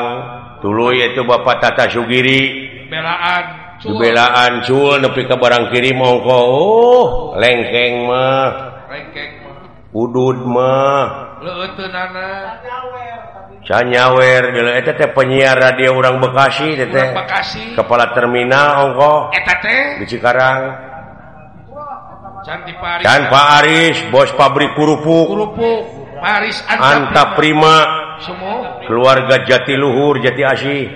dulu yaitu Bapak Tata Sugiri. Belaan. Belaan Cul nepi ke barang kiri mongko oh, lengkeng mah. Lengkeng udud mahnyawer penyiar radio orang Bekasi tete. kepala terminal Hongkong di Cikarang. Dan Pak Aris bos pabrik kurupuk. Anta Prima. Semua keluarga Jatiluhur Jati Asih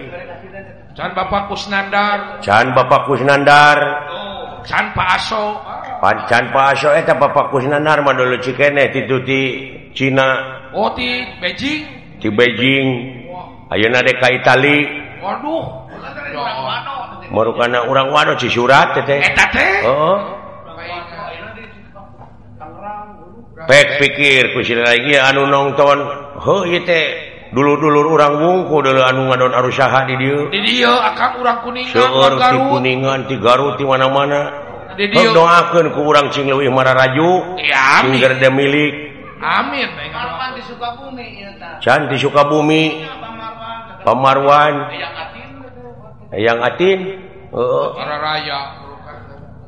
Can Bapak Kusnandar. Can Bapak Kusnandar. Can Pak Aso. pancan eta eh, Bapak kusna narma dulu Cikene eh, tituti Cina. Oh, Oti Beijing? Di Beijing. Ayeuna ka Itali. Waduh. Merukana urang Wano Cisurat teh oh. Pek pikir kusil lagi anu nonton heuh ieu teh. Dulu-dulur urang wungku dulu anu ngadon arusaha di dieu. Di dieu akang urang kuningan so, kuningan ti garut ti mana-mana. doakan ke urang Cinglewih Mararaju milik. Amin. Cantik Sukabumi Pamarwan yang Atin. Oh.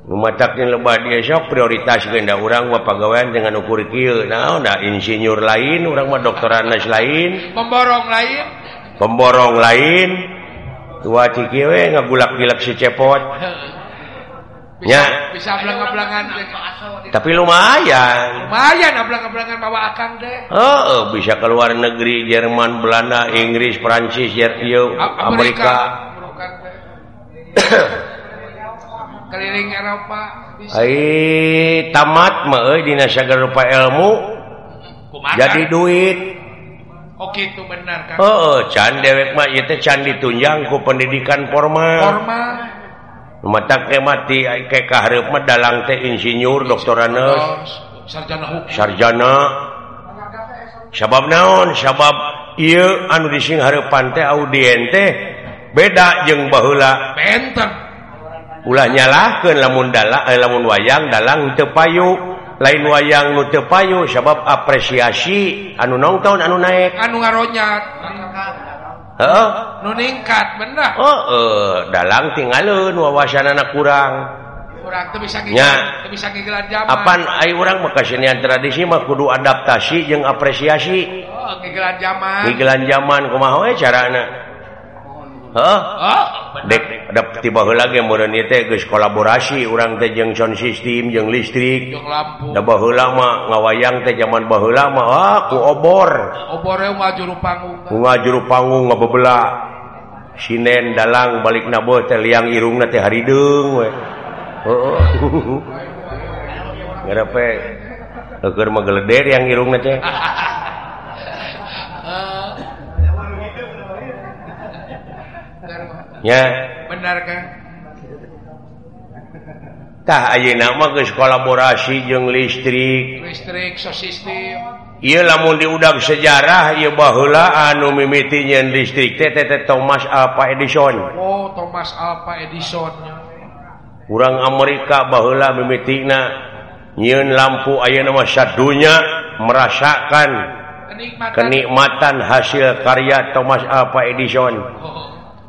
mematakin lebah sok prioritas genda orang wa pegawaian dengan ukur kil nah, nah insinyur lain orang mah dokter anas lain. Pemborong lain. Pemborong lain. Tua cikiwe ngagulak-gilak si cepot. ya. Bisa belang-belangan tapi lumayan. Lumayan ah, belang-belangan bawa akang deh. Oh, oh bisa keluar negeri Jerman Belanda Inggris Prancis Jerman Amerika, Amerika. keliling Eropa Hai tamat mah Dina nasaga rupa ilmu. Kumakan. jadi duit. Oke oh, itu benar kan oh, can dewek mah itu can ditunjang ku pendidikan formal. Formal. mata mati dalang teh insinyur doktor sarjana sabab naon? Sabab ieu anu dising audien teh audiente beda jeung bahula ulah nyalahkeun lamun dalang eh, lamun wayang dalang tepayu lain wayang nu tepayu sabab apresiasi anu nongton anu naik anu ngaronya. ningkat bener. Oh, eh, bisa dalam tinggalun wawasan anak kurang orang kasenian tradisi mah kudu adaptasi yang apresiasi. Oh, zaman. Zaman cara anak Ah, kolaborasi urang tejeng sound system jeung listrik. Lama ngawayang teh zaman bah lama ah, aku obor. Bunga e juru panggung. Ngebebela sinen dalang balik nabo teh liang irung teh haridung we. Ngerepe leger mageledek yang irung teh. ya. Benarkah nama kolaborasi jeung listrik. Listrik lamun diudag sejarah ya bahula anu mimiti nyen listrik. TTT Thomas Alva Edison. Oh, Thomas Alva Edison. Kurang Amerika bahula mimitina nyiun lampu ayeuna nama satunya merasakan kenikmatan. kenikmatan hasil karya Thomas Alva Edison. Oh.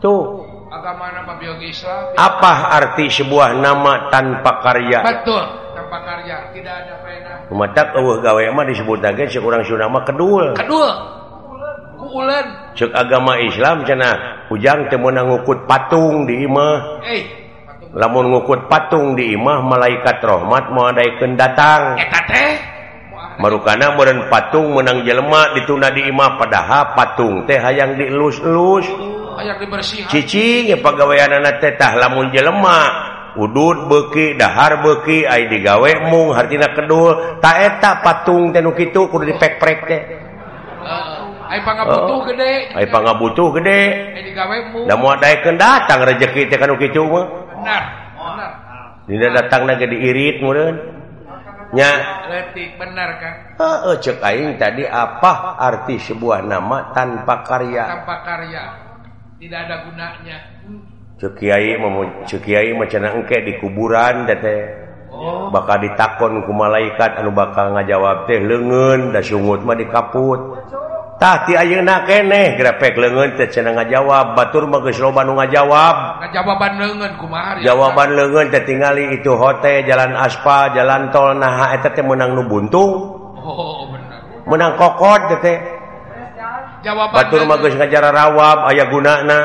tuh agama biologi Islam apa arti sebuah nama tanpa karya? Betul tanpa karya. Tidak ada faedah. Mata eueuh oh, gawe mah disebut lagi cek urang mah kedul. Kedul. Kuulen. Cek agama Islam cenah ujang teu meunang ngukut patung di imah. Eh lamun ngukut patung di imah malaikat rahmat mau adaikeun datang. Eh, Eta teh? Marukana meren patung menang jelema dituna di imah padahal patung teh hayang dielus-elus. dibersih cicing pegawaian anak tetah lamun jelemak udud beki dahar beki ay digawe mung hartina kedul. Taeta patung tenuk itu kudu dipekprek teh. Uh, ay pangabutuh oh. gede. Ay pangabutuh gede. Ay digawe mung. Da moal daekeun datang rezeki teh kanu kitu mah. Benar benar. Dina datangna ge diirit meureun. Nya. Letik benar kan heeh cek aing tadi apa arti sebuah nama tanpa karya. Tanpa karya. tidak ada gunanya. Cukiai Cukiai macam engke di kuburan dete oh. bakal ditakon ku malaikat anu bakal ngajawab teh lengen da sungut mah dikaput. Tah ti ayeuna keneh grepek lengen teh cenah ngajawab. Batur mah geus loba nu ngajawab. Ngajawaban lengen kumaha jawaban lengen teh tingali itu hotel jalan aspal jalan tol nah eta teh meunang nu buntung oh bener menang kokot teh. Batur magus ngajar rawab aya gunana.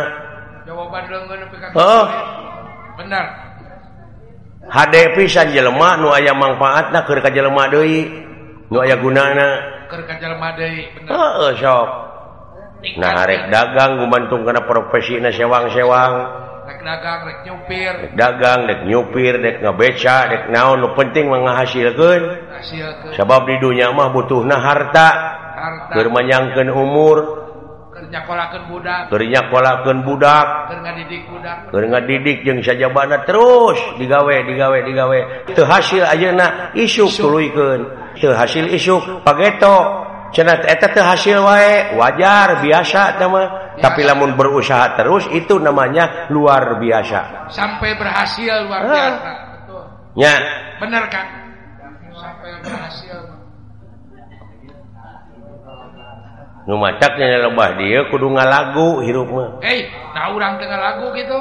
Benar. HD pisan jelemah nu aya manfaat na ka jelemah Dei nu aya gunana. Oh, sok. Nah rek dagang gumantung karena profesi na sewang-sewang dagang dek nyupir. Dek dagang dek nyupir dek ngebeca dek naon. Nu penting menghasilkan sebab di dunia mah butuh nah harta. bermanyangkan umur. Bernyakolken budak. Nga didik jeung saja bana terus. Digawe digawe digawe. Terhasil ayeuna isuk tuluken terhasil isuk pageto. Cenat eta terhasil wae. Wajar biasa nama tapi lamun berusaha terus itu namanya luar biasa. Sampai berhasil luar ah. biasa. Bener kan? Sampai berhasil. macanya lobah dia kudu nga lagu hirupmah hey, nah lagu gitu?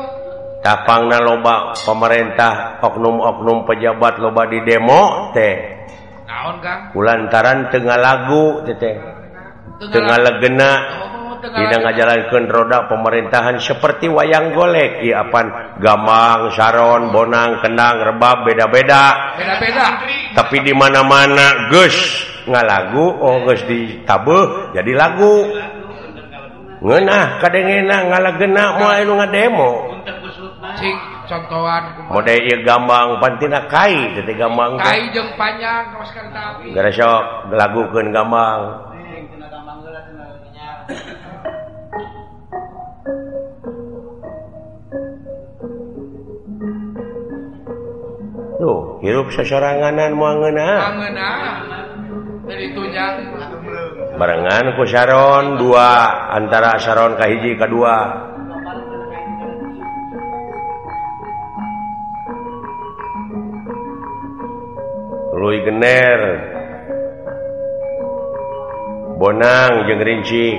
Tapang na loba pemerintah oknum-oknum pejabat loba di demo teh. Lantaran Tengah lagu Tengah legena tidak ngajalankan roda pemerintahan seperti wayang golek. Iapan Gamang Sharon Bonang Kenang rebab beda-beda. Tapi dimana-mana Gus nga lagu oh, August di tabel jadi lagu. Ngenah kadangak ngalagenak mulai lu demo contohan mode gampang pantina kai jadi gampang kai jeung panjang kaoskan tapi. Gara sok lagukeun gampang tuh hirup sesoranganan mau ngeunah. Ngeunah. barengan ku Sharon dua antara Sharon Kahiji kedua Lui Gener. Bonang jeung Rinci.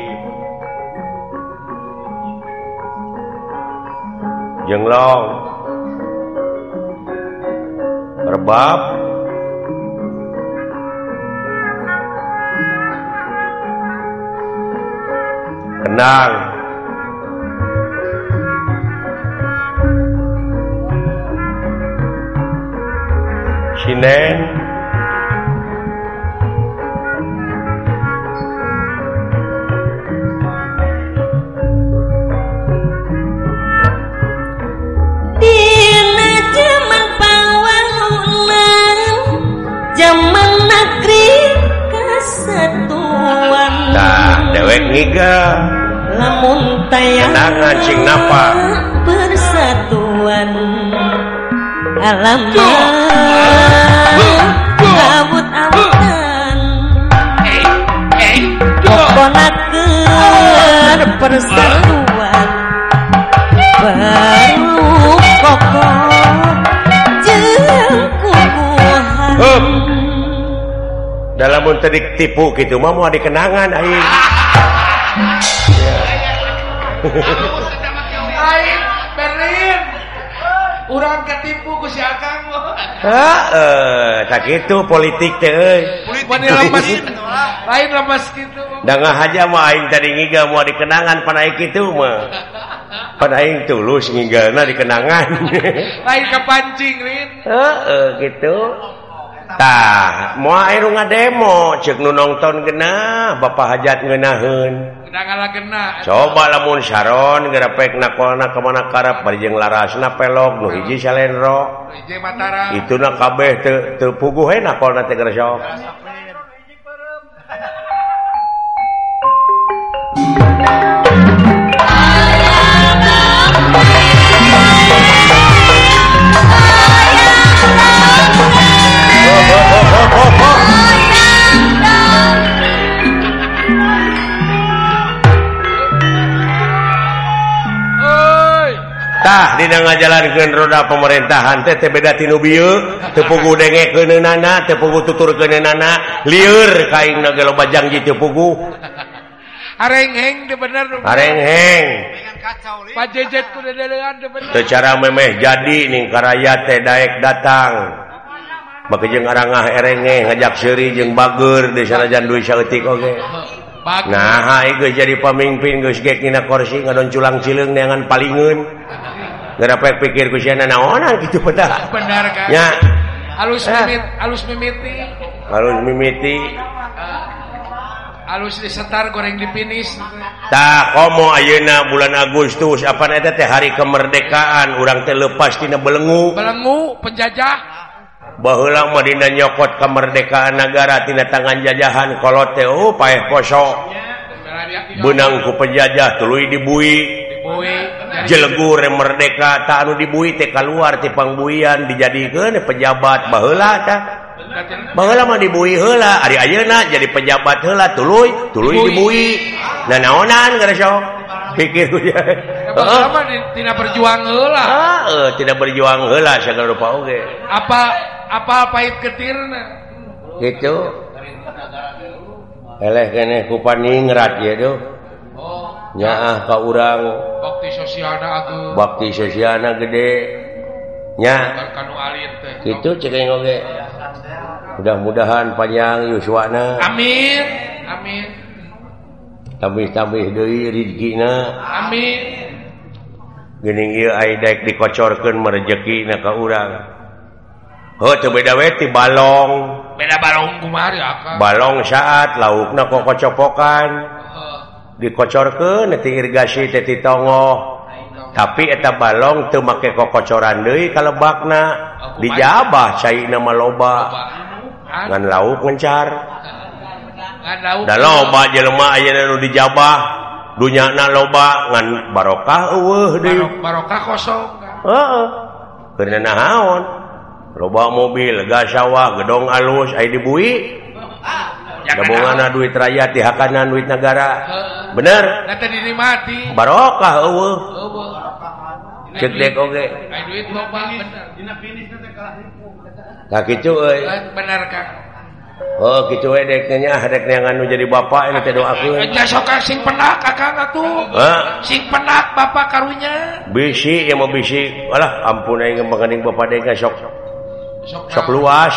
Jenglong Rebab kenal Sinen dewek niga. Lamun tayang cing napa? persatuan. Alamat kabut alatan eh, eh, kokonakan ah, persatuan. Baru kokoh dalam untuk tipu gitu mau ada dikenangan ayo kurang ketipu tak gitu politik lain aja main tadi mau dikenangan panaik itu mah. Panaik tulus nggak dikenangan lain kepancing gitu. Tah mau air nga demo cek nu nonton genah Bapak hajat ngeunaheun coba lamun Sharon gerapek nakona kemana karep laras larasna pelok nu hiji salenro. Itu na kabeh teu puguh he nakona teh geus Thank you. tah Dina ngajalankan roda pemerintahan TT beda Tinu tepugu denge ke nana tepugu tutur ke nana liur kain nagelo bajang gitu pugu. Arengheng de bener pajejet ku bener. Cara memeh jadi ning karaya teh daek datang. Maka jeung arangah erenge ngajak seuri jeung bageur di sanajan duit saeutik oge. Nah, itu jadi pemimpin geus gek dina kursi ngadon culang cileng dengan palingun. Gerapek pikir ku siana naonan ah, gitu peda Benar kan? Ya. Alus ah. mimit, alus mimiti. Alus mimiti. Ah. Alus disetar goreng dipinis. Tak komo ayeuna bulan Agustus apa eta teh hari kemerdekaan urang teh lepas tina belenggu. Belenggu penjajah. Baheula mah dina nyokot kemerdekaan negara tina tangan jajahan kolot teh oh paeh poso. Benang ku penjajah tuluy dibui. Dibui. jelegur Merdeka taruh dibui TK keluar tipangbuian dijadikan pejabat bahlah lama dibui hela Ari Ayeuna jadi pejabat hela tulu tulu dibui dan naonan pikir tidak berjuang hela tidak berjuang hela segala lupa oke apa apa pahit ketirna? Gitu. Eleh kene kupaning ngerat ya tuh nyaah ka urang. Bakti sosialna agung bakti sosialna gede. Nya. Kitu cek oge. Mudah-mudahan panjang Yuswana amin. Amin. Tapi tapi deui rizkina. Amin. Geuning ieu aidek dikocorkeun merejekina ka urang. Heuh teu beda we ti balong. Beda balong kumari aka balong saat laukna kok kocopokan dikocorkan irgasi tongo tapi eta balong tuh make kokocoran De kalau bakna dijabah cair nama loba. Ngan lauk mencar. Da loba jelemah dijabah dunya na loba ngan barokah eueuh deui. barokah kosong. Heeh. karena naon? Loba mobil gas sawah gedong alus air dibui. Ah. gabungan duit rakyat di hakanan duit negara. Bener? Dinikmati barokah uh. kaki bener. Oh gitu deknya anu jadi bapak ini doa soka sing penak kakak tuh. Sing penak bapak karunya. Bisi yang mau bisi. Alah ampun aing mengening bapak dek sok. Sok luas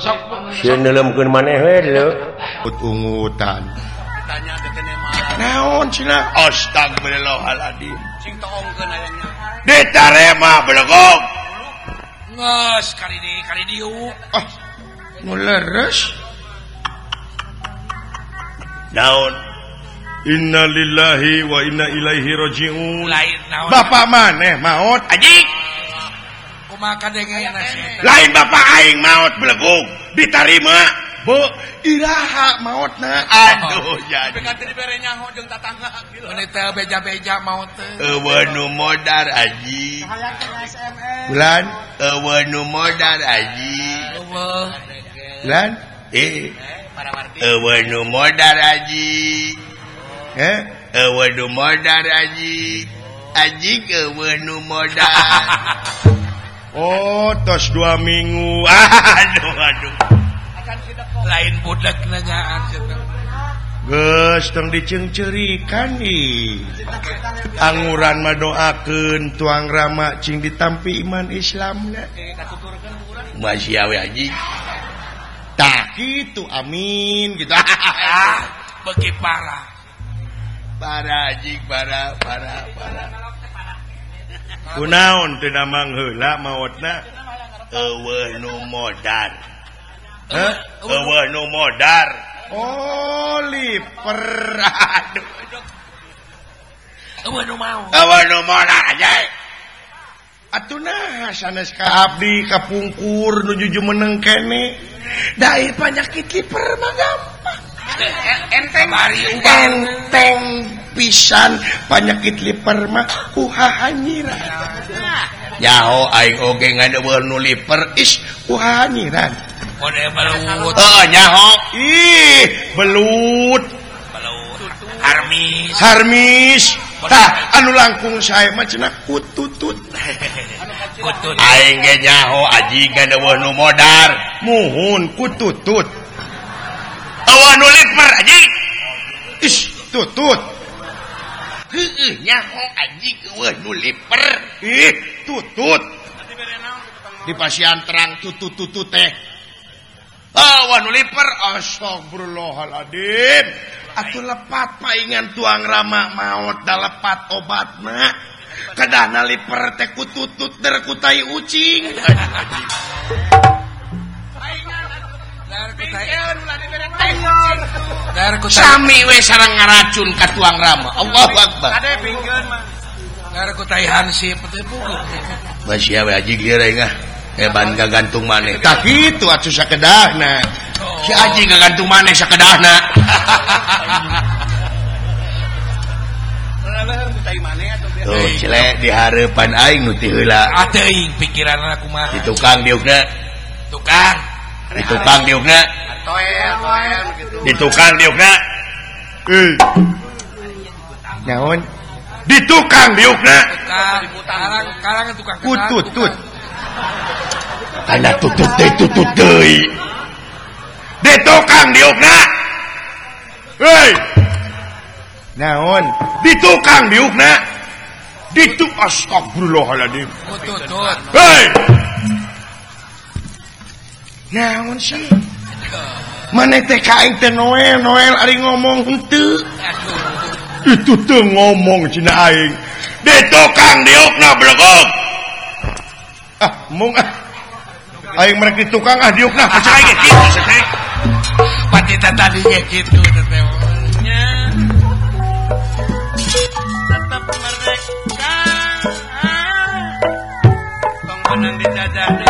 Sok. Cineuleumkeun maneh we le. Utungutan. Naon, Cina? astagfirullahaladzim Cing toongkeun aya. Diterima belegog. Nges kali di kali diriu. Ah. Mun leres. Naon? Inna lillahi wa inna ilaihi rajiun. Lain naon? Bapa maneh maot? Ajik. lain Bapak Aing maut belegog ditarima Bu. Iraha maut na aduh oh. jadi. Teh beja-beja maut nu modar aji. Bulan wenu modar aji. Bulan eh wenu modar aji. Eh nu modar aji. Aji ke nu modar. Oh, Otos dua minggu. Aduh, aduh. lain budaknyaan dicengcerikan nih. Anguran madoaken tuang rama Cing ditampi iman Islam masih haji. Tak itu amin gitu. Bagi parah. Para haji para para para kunaon tenamang hela nu modar. Modar. Oliver Atuh nah sanes ka abdi kapungkur nuju meneng kene. Dai penyakit kiper mah gampang. enteng. Enteng pisan. Penyakit liper mah kuhaha nyiran aing oge ngadeuweul nu liper is kuhanyiran belut. Heuh nyaho. Ih belut. Belut. Harmis. Harmis. Tah anu langkung saya mah cenah kututut. Kutut aing ge nyaho aji gadeuweul nu modar. Muhun kututut. bawa nulit aji Ish, tutut. Heeh, nyaho anjing eueuh nu. Ih, tutut. Di pasian terang tutut tutut teh. Awan oh, nu leper astagfirullahaladzim. Atuh lepat paingan tuang rama maot da lepat obatna. kedah leper teh kututut der kutai ucing. Sami we sarang ngaracun ka tuang rama. Allahu Akbar. Ade pingkeun mah. Ngarek ku tai hansip teh pukul. Basia we aji glereng ah. Eban gagantung maneh. Tah kitu atuh sakedahna. Oh. Si aji gagantung maneh sakedahna. Tuh, cile, di harapan aing nu tihula. Ah pikiran aku mah. Di tukang diukna. Tukang. Di tukang diukna Di tukang diukna uh. Di tukang diukna kututut Kana tutut deui tutut deui ditukang diukna hei naon ditukang diukna Di dituk astagfirullahaladzim kututut hei eh. naon sih. Mana kain teh Noel Noel ari ngomong henteu. Itu teu ngomong cina aing. Di tukang diokna blegog ah mung ah. Aing merek di tukang ah diokna percaya ah, ge kitu teh pati tadi gitu kitu teh. Nya tetap mereka ah. tong menang dijajah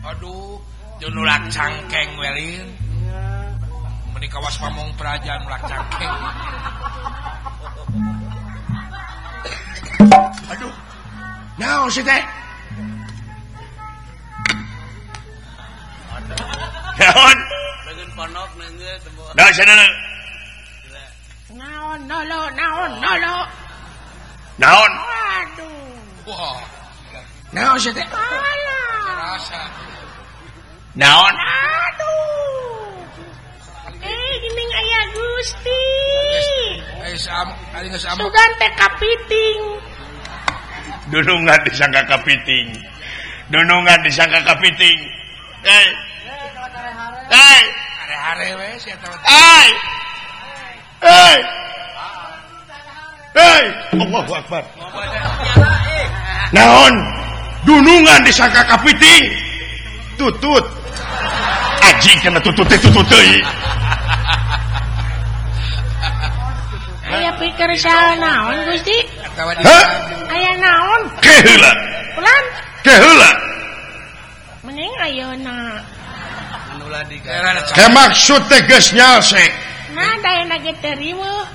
Aduh Junulak cangkeng welin menikawas pamong perajaan ulak cangkeng Aduh Naon si teh? Naon? Legun ponok nangge tembok Dah sana Naon nolo naon nolo. Naon? Aduh. Wah Naon sih teh? Alah. Rasa naon Aduh. Eh, aduhing aya Gusti kapiting dunungan disangka kapiting dunungan disangka kapiting Hei. Hei. Hare-hare we sia hey. hey. hey. hey. Allahu Akbar naon dunungan disangka kapiting tutut Aji kena tutut tututi. E. Ayah pikir salah naon gusti. Ayah naon. Kehula. Pulan. Kehula. Mending ayo na. Kemaksud tegasnya sih. Nah, daya nage terima.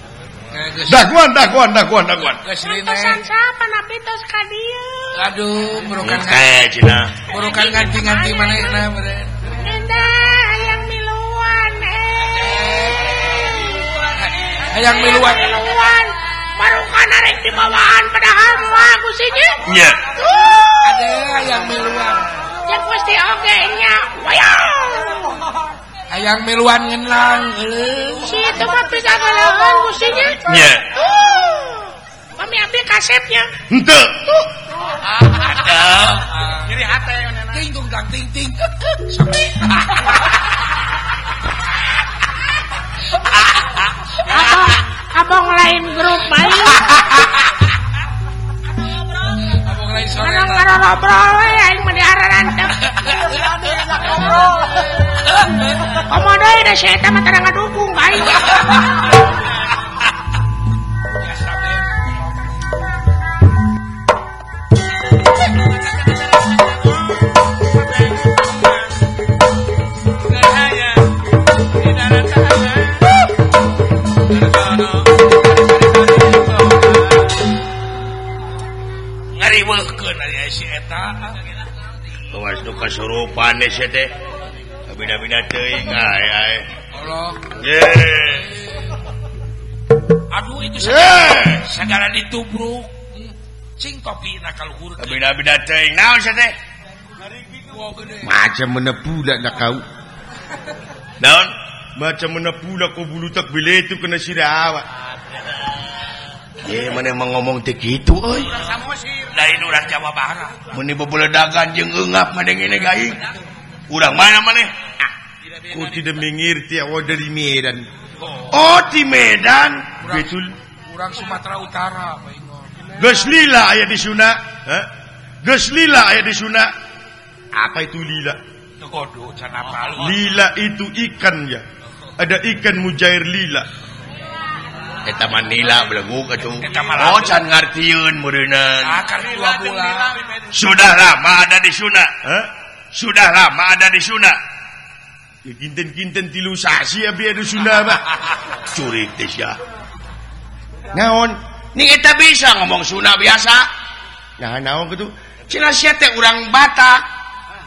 Daguan, daguan, daguan, daguan. pesan siapa napi tos ka dieu. Aduh, burukan Teh cina. burukan ganti-ganti manehna beureun. Endah, yang miluan eh. Hayang miluan. Miluan. Baru kan arek di bawaan padahal mah Gustinya. Nya. Tuh. Ada hayang miluan. Yang pasti oge nya. Wayang ayang meluan ngenlang si itu mah tidak ngelawan musinya ya oh, mami ambil kasetnya. Ente ada nyeri hati ting tung tang ting ting. Abang lain grup main lain sore. Kadang karo ngobrol we aing mah diararan teh. Komodo da si eta mah tara ngadukung ka aing. Biasa Bawas nu kasurupan deh sih teh. Beda-beda teuing ay ay. Allah. Ye. Aduh itu segala, segala ditubruk. Hmm. Cing topi na kaluhur. Beda-beda teuing naon sih teh? Macam mana pula nak kau? Naon? Macam mana pula kau bulu tak bila itu kena sirah awak. emang ngomong gitu Jawa Barat. Gaing. Urang mana maneh Ah, ku tidak mengir dari Medan. Oh di Medan. Betul. Urang Sumatera Utara Pak Geus lila aya di Sunda Hah? Eh? Geus lila aya di Sunda apa itu lila? Lila itu ikan ya. Ada ikan mujair lila. Eta Manila beleguk itu. Oh, can ngartiun murenan. Sudah lama ada di Sunda. Huh? Sudah lama ada di Sunda. Kinten-kinten tilu sasi abi ada Sunda mah. Curik teh ya. Naon? Nih eta bisa ngomong Sunda biasa. Nah, naon kitu? Cina sia teh urang Batak.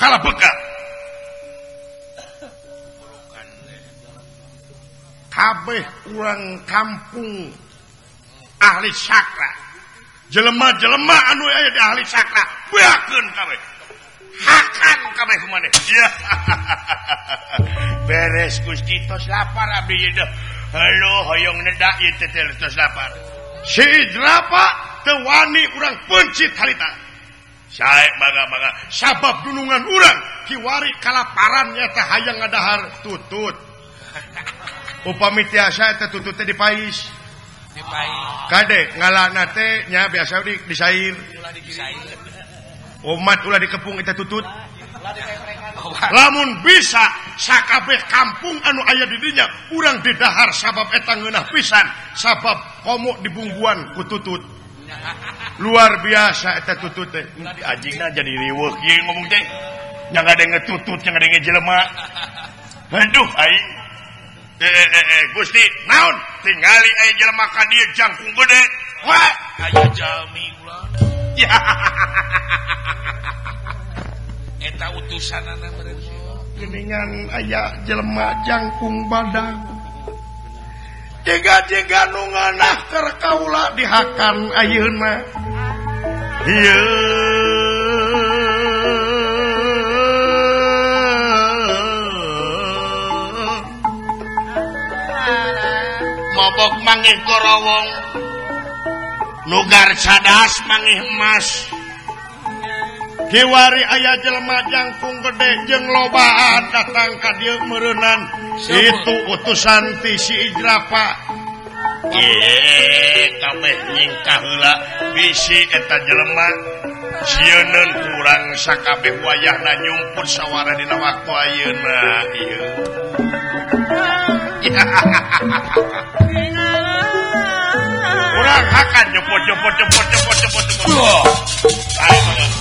kalah beka kabeh urang kampung ahli sakra. Jelema-jelema anu aya di ahli sakra. Beakeun kabeh. Hakan kabeh maneh beres Gusti tos lapar abdi ieu halo hoyong neda ieu teh tos lapar. Si drapa teu wani urang pencit halita. saya baga-baga. Sabab gunungan urang kiwari kalaparan nyata hayang ngadahar tutut. Upami tiasa eta tutut teh dipais kade ngalana teh nya biasa di disair. Umat ulah dikepung eta tutut. Lamun bisa sakabeh kampung anu ayah didinya urang didahar sabab eta ngeunah pisan. Sabab komo dibungguan ku tutut. luar biasa eta tutut teh anjingna jadi riweuh. Kieu ngomong teh yang ada ngetutut yang ada ngejelema. Aduh aing eh, eh, eh, eh, Gusti naon? Tinggali aya jelema ka dieu jangkung gede. Wah! Aya jalmi ulah ya. Eta utusanana meureun geuningan aya jelema jangkung badang. jegajeganungan nahker Kaula dihakan Ayeuna. Mobok mangih korowong nugar cadas mangih emas. Hiwari ayah jelema jangkung gede jeng lobaan datang ka dia merenan itu utusan ti si ijrapa Ye kabeh nyingkahula bisi eta jelema sieun kurang sakabeh wayahna nyumput sawara dina waktu ayeuna ieu. Kurang akan nyumput nyumput nyumput nyumput nyumput nyumput.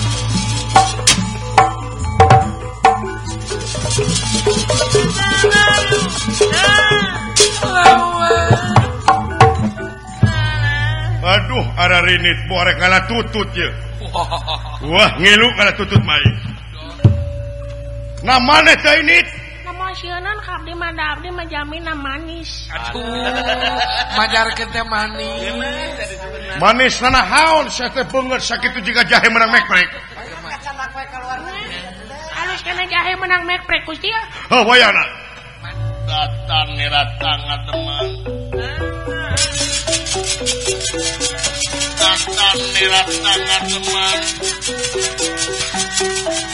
Aduh arah rinit boleh kalah tutut ya. Wah ngilu kalah tutut main nah, Nama neta ini? Nama sianan abdi manda abdi majami manis. Aduh Majar kita manis. Manis nana haon saya teh banget sakit itu jika jahe menang mek mereka Alus kena jahe menang mek prekus dia. Ya? Oh, wayana. Datang nih datang ah, teman. Datang nih datang ah, teman.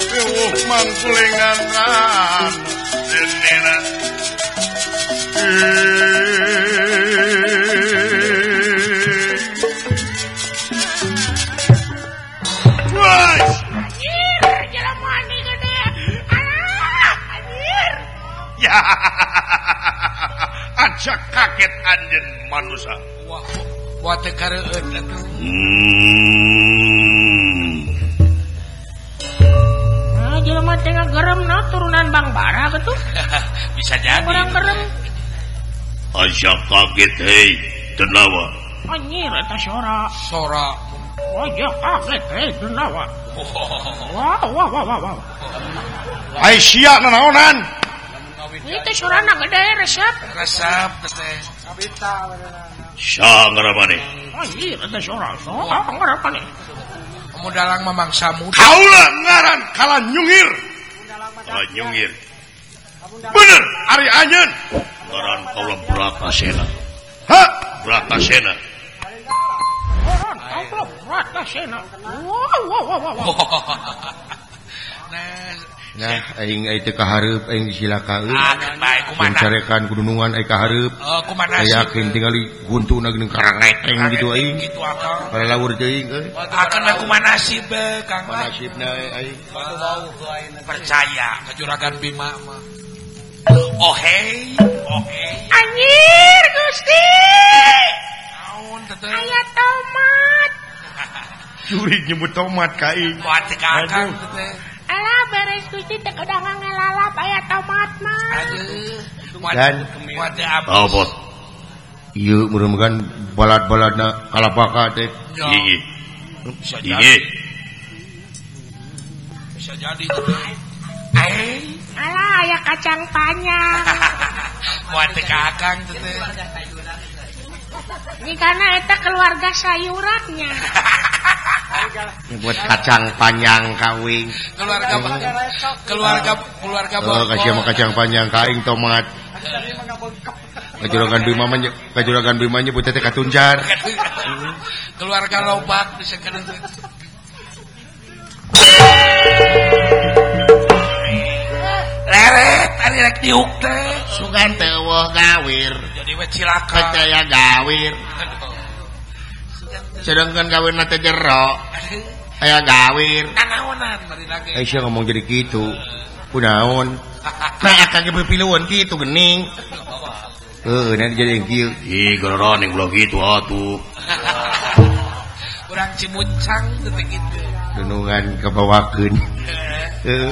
Piwuh mangkulingan ran. Nenek. aja kaget anjen manusia wah wah nah hmm. ah, jelema teh turunan Bang Bara betul bisa jadi. Orang gerem. Acak kaget hei tenawa anjir eta sora. Sora. Oh, Wajah kaget hei denawa. Oh. Wah wah wah wah wah. Aisyah nanaonan. itu surana gede resep resep teh. Sabita sangar mane oh iya teh surana. Oh, sangar apa nih? Mudalang mamangsa muda. Kaula ngaran kala nyungir. Kala nyungir. Bener ari anjeun. Ngaran kaula brakasena ha? Brakasena Brakasena. Wow, wow, wow, wow. Aing itu keharp eng silakanrekan gunungan Ekaharp yakin tinggal guntu naging karang eteng gitu aing. Para lawur deing akan eh. aku manasib kang nasibna aing? Percaya. Kejuragan Bima mah oh hey. Oh hey. Anjir Gusti! Naon teteh aya tomat. Curi nyebut tomat ka aing. Alah beres kucing teh kada ngelalap aya tomat mah. Dan oh, bos. Ieu mudah-mudahan balad-baladna kalapaka teh. Iya. Bisa jadi. Bisa jadi. Alah aya kacang panjang. Wah teh kakang teh. Jikana eta keluarga sayurannya. Buat kacang panjang kawing. keluarga keluarga keluarga Oh, kasih sama kacang panjang ka aing tomat. Kajuragan Bima mah nye- kajuragan Bima nyebut teh katunjar. keluarga lobak bisa kan gawir. Percaya gawir. Sedangkan gawir mata jero aya gawir. Aisyah eh, ngomong jadi gitu? Kunaon? Nah akan berpiluan gitu gening. Eh nanti jadi kieu. Ih geroron yang belum gitu atuh. Kurang cimuncang gitu. Denungan kebawakan eh, eh.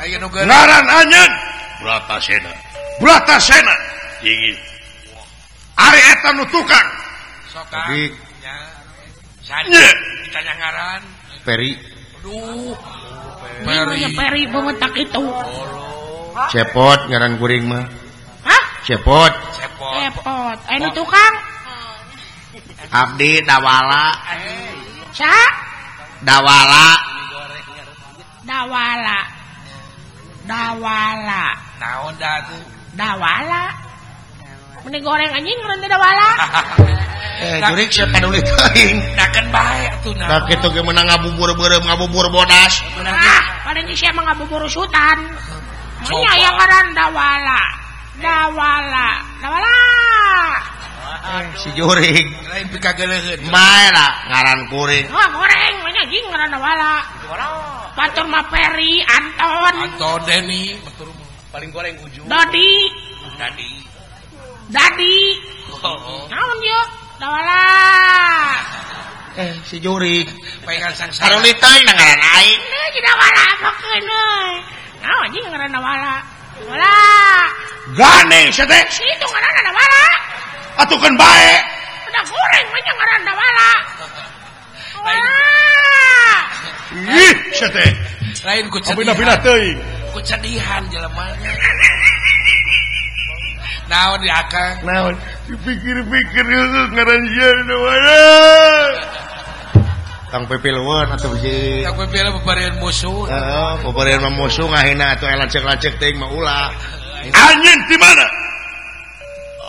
ngaran anjen Brata Sena. Brata Sena. Tinggi. Ari eta nu tukang. Sokan. Ya. Sanya ditanya ngaran. Peri. Aduh. Peri Peri pemetak itu. Cepot ngaran kuring mah. Hah? Cepot. Cepot. Cepot. Ayo tukang? Abdi Dawala. Eh. Sa? Dawala. Dawala. dawala. Naon da tuh dawala. Meni goreng anjing ngaran dawala. Eh jurik sia panulit aing dakan bae atuh nah da kitu ge meunang ngabubur beureum ngabubur bodas ah padahal sia mah ngabubur sutan Menya yang ngaran dawala. Dawala. Dawala. Eh, si juring. Lain pika bae lah ngaran kuring oh goreng mana jing ngaran dawala. batur mah Peri Anton. Anton Deni batur paling goreng ujung. Dodi. Dadi. Dadi. Oh, naon yo dawala eh si juring. Pengen sang sarulita ngaran aing. Ini si dawala pokeun euy naon jing ngaran dawala dawala gane ganeng sate situ ngaran dawala atukan baik goreng lain. Kecedihan jelemanya naon ya kang? Naon? Dipikir-pikir ngaran jeung Kang Pipil wen atuh si Kang Pipil babarian musuh? Heeh babarian mah musuh ngahina atuh elacek-lacek teuing mah ulah. Anjing di mana?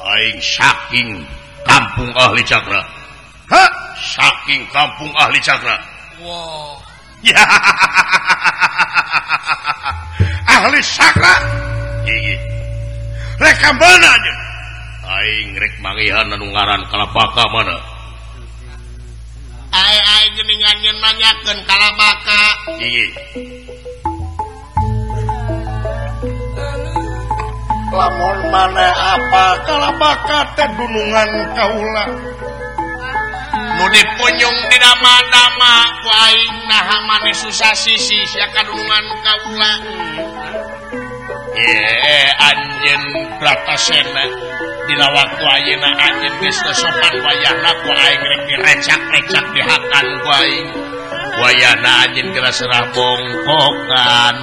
Aing saking kampung ahli cakra. Hah? saking kampung ahli cakra. Wow. ya. Ahli cakra? Iyi. reka mana aja? Aing rek mangihan anu ngaran kalabaka mana? Ai ai geningan nyeun nanyakeun kalabaka ieu lamun maneh apa kalabakate gunungan kaula? Nu dipunyung di dama-dama ku aing naha maneh susah sisi sia kaula. Ye anjen bratasena eh. dina waktu ayeuna anjen geus sopan wayahna ku aing rek direcak-recak dihakan ku aing. Wayahna anjen geura serah bongkokan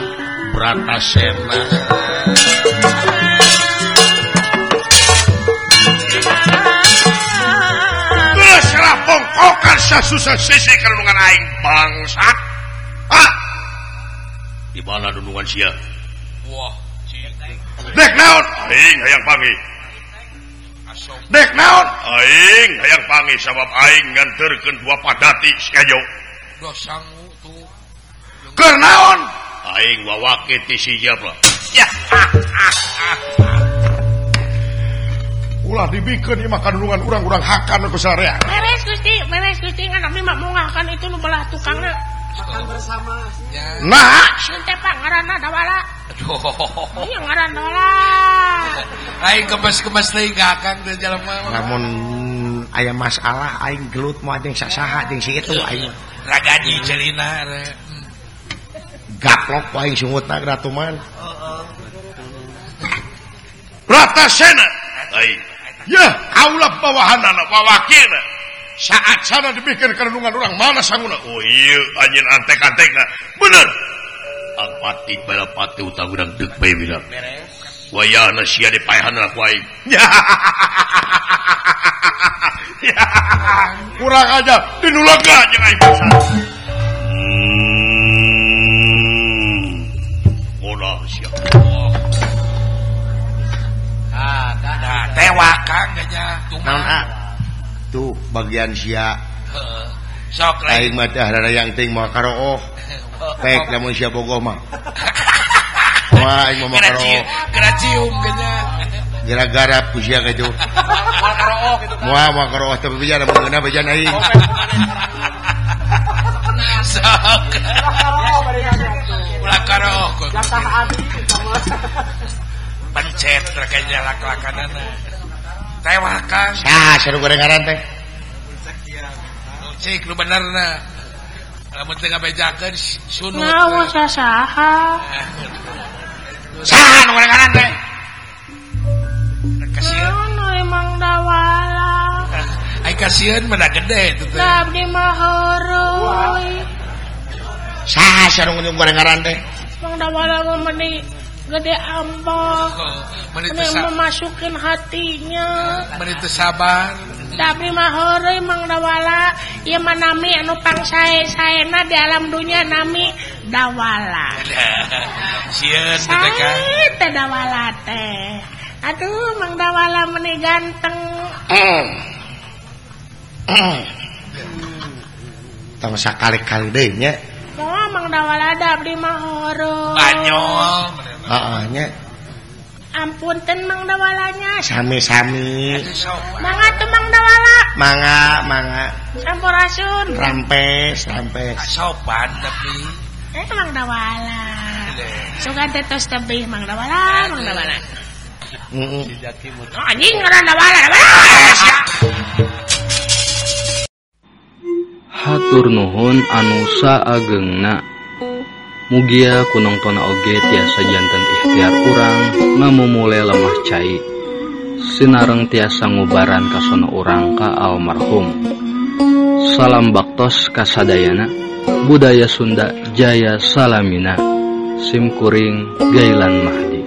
bratasena eh. Oh, Okansa susah. Sisi kerungan aing bangsa. Ah. di mana dunungan sia? Wah dek naon? Aing hayang pangi dek naon? Aing hayang pangi sabab aing nganterkeun dua padati skajo dosamu tuh keur naon? Aing wawake ti si jabla ya. ulah dibikin ini makan duluan orang-orang hakan ke sarea. Beres Gusti, beres Gusti kan kami mak mau ngakan itu nu belah tukangna. Makan bersama. Ya. Nah, sinte Pak ngaranna dawala. Aduh. Iya ngaran dawala. Aing kemas-kemas deui gakang teh jalma. Namun aya masalah aing gelut mah jeung sasaha jeung si itu aing. Ragaji cerina re. Gaplok aing sungutna gratuman. Heeh. Oh, oh. Rata Sena. Aing. kaulah bawahanana wawakil saat sana dibikin kerenungan orang mana sanguna oh iya anjeun antek antek nah bener angpati balapati utang udang dek bayi bilang. Wayahna sia di payahan lah kurang aja dinulaga jeung kayak pisan hmm. oh siap. nah, tewa kanya ah. tuh bagian Sya sok matahara yang ting mau karo oh pek namun siapa goma wah mau karo keracium kanya gara-gara pusia gitu wah mau karo tapi bicara mengenai bejan aing sok. Ulah karo pencet terkainya laklakanan tewakan sah seru gorengan teh. Cik lu bener na. Lamun teu ngabejakeun sunut. Nah sah saha nu gorengan teh. Kasieun nu emang dawala? Ai kasieun mana gede itu teh. Da abdi mah heureui saha sareng nu gorengan teh. Emang dawala mah meni. Gede sa- memasukin hatinya. meni teu sabar Tapi mah heureuy Mang Dawala, ieu mah nami anu pangsae-saena di alam dunia nami Dawala. sieun teh kan teh Dawala teh. Aduh, Mang Dawala meni ganteng. tong sakali-kali deui nya Oh, Mang Dawala da abdi mah heureuy. banyol Ohnya ampunten Mang dawalanya. Sami-sami. Manga temang dawala. Manga manga. Sampurasun. rampes rampes. Sopan tapi. Eh Mang dawala. Suka tetos tebih Mang dawala Mang dawala. Mm. Oh, anjing ngaran dawala dawala. Ah, Hatur nuhun anu saagengna Mugia kunongtona oge tiasa jantan ikhtiar urang ngamumule lemah cai. Sinareng tiasa ngubaran kasono urang ka almarhum. Salam baktos kasadayana budaya Sunda Jaya Salamina Simkuring Gailan Mahdi.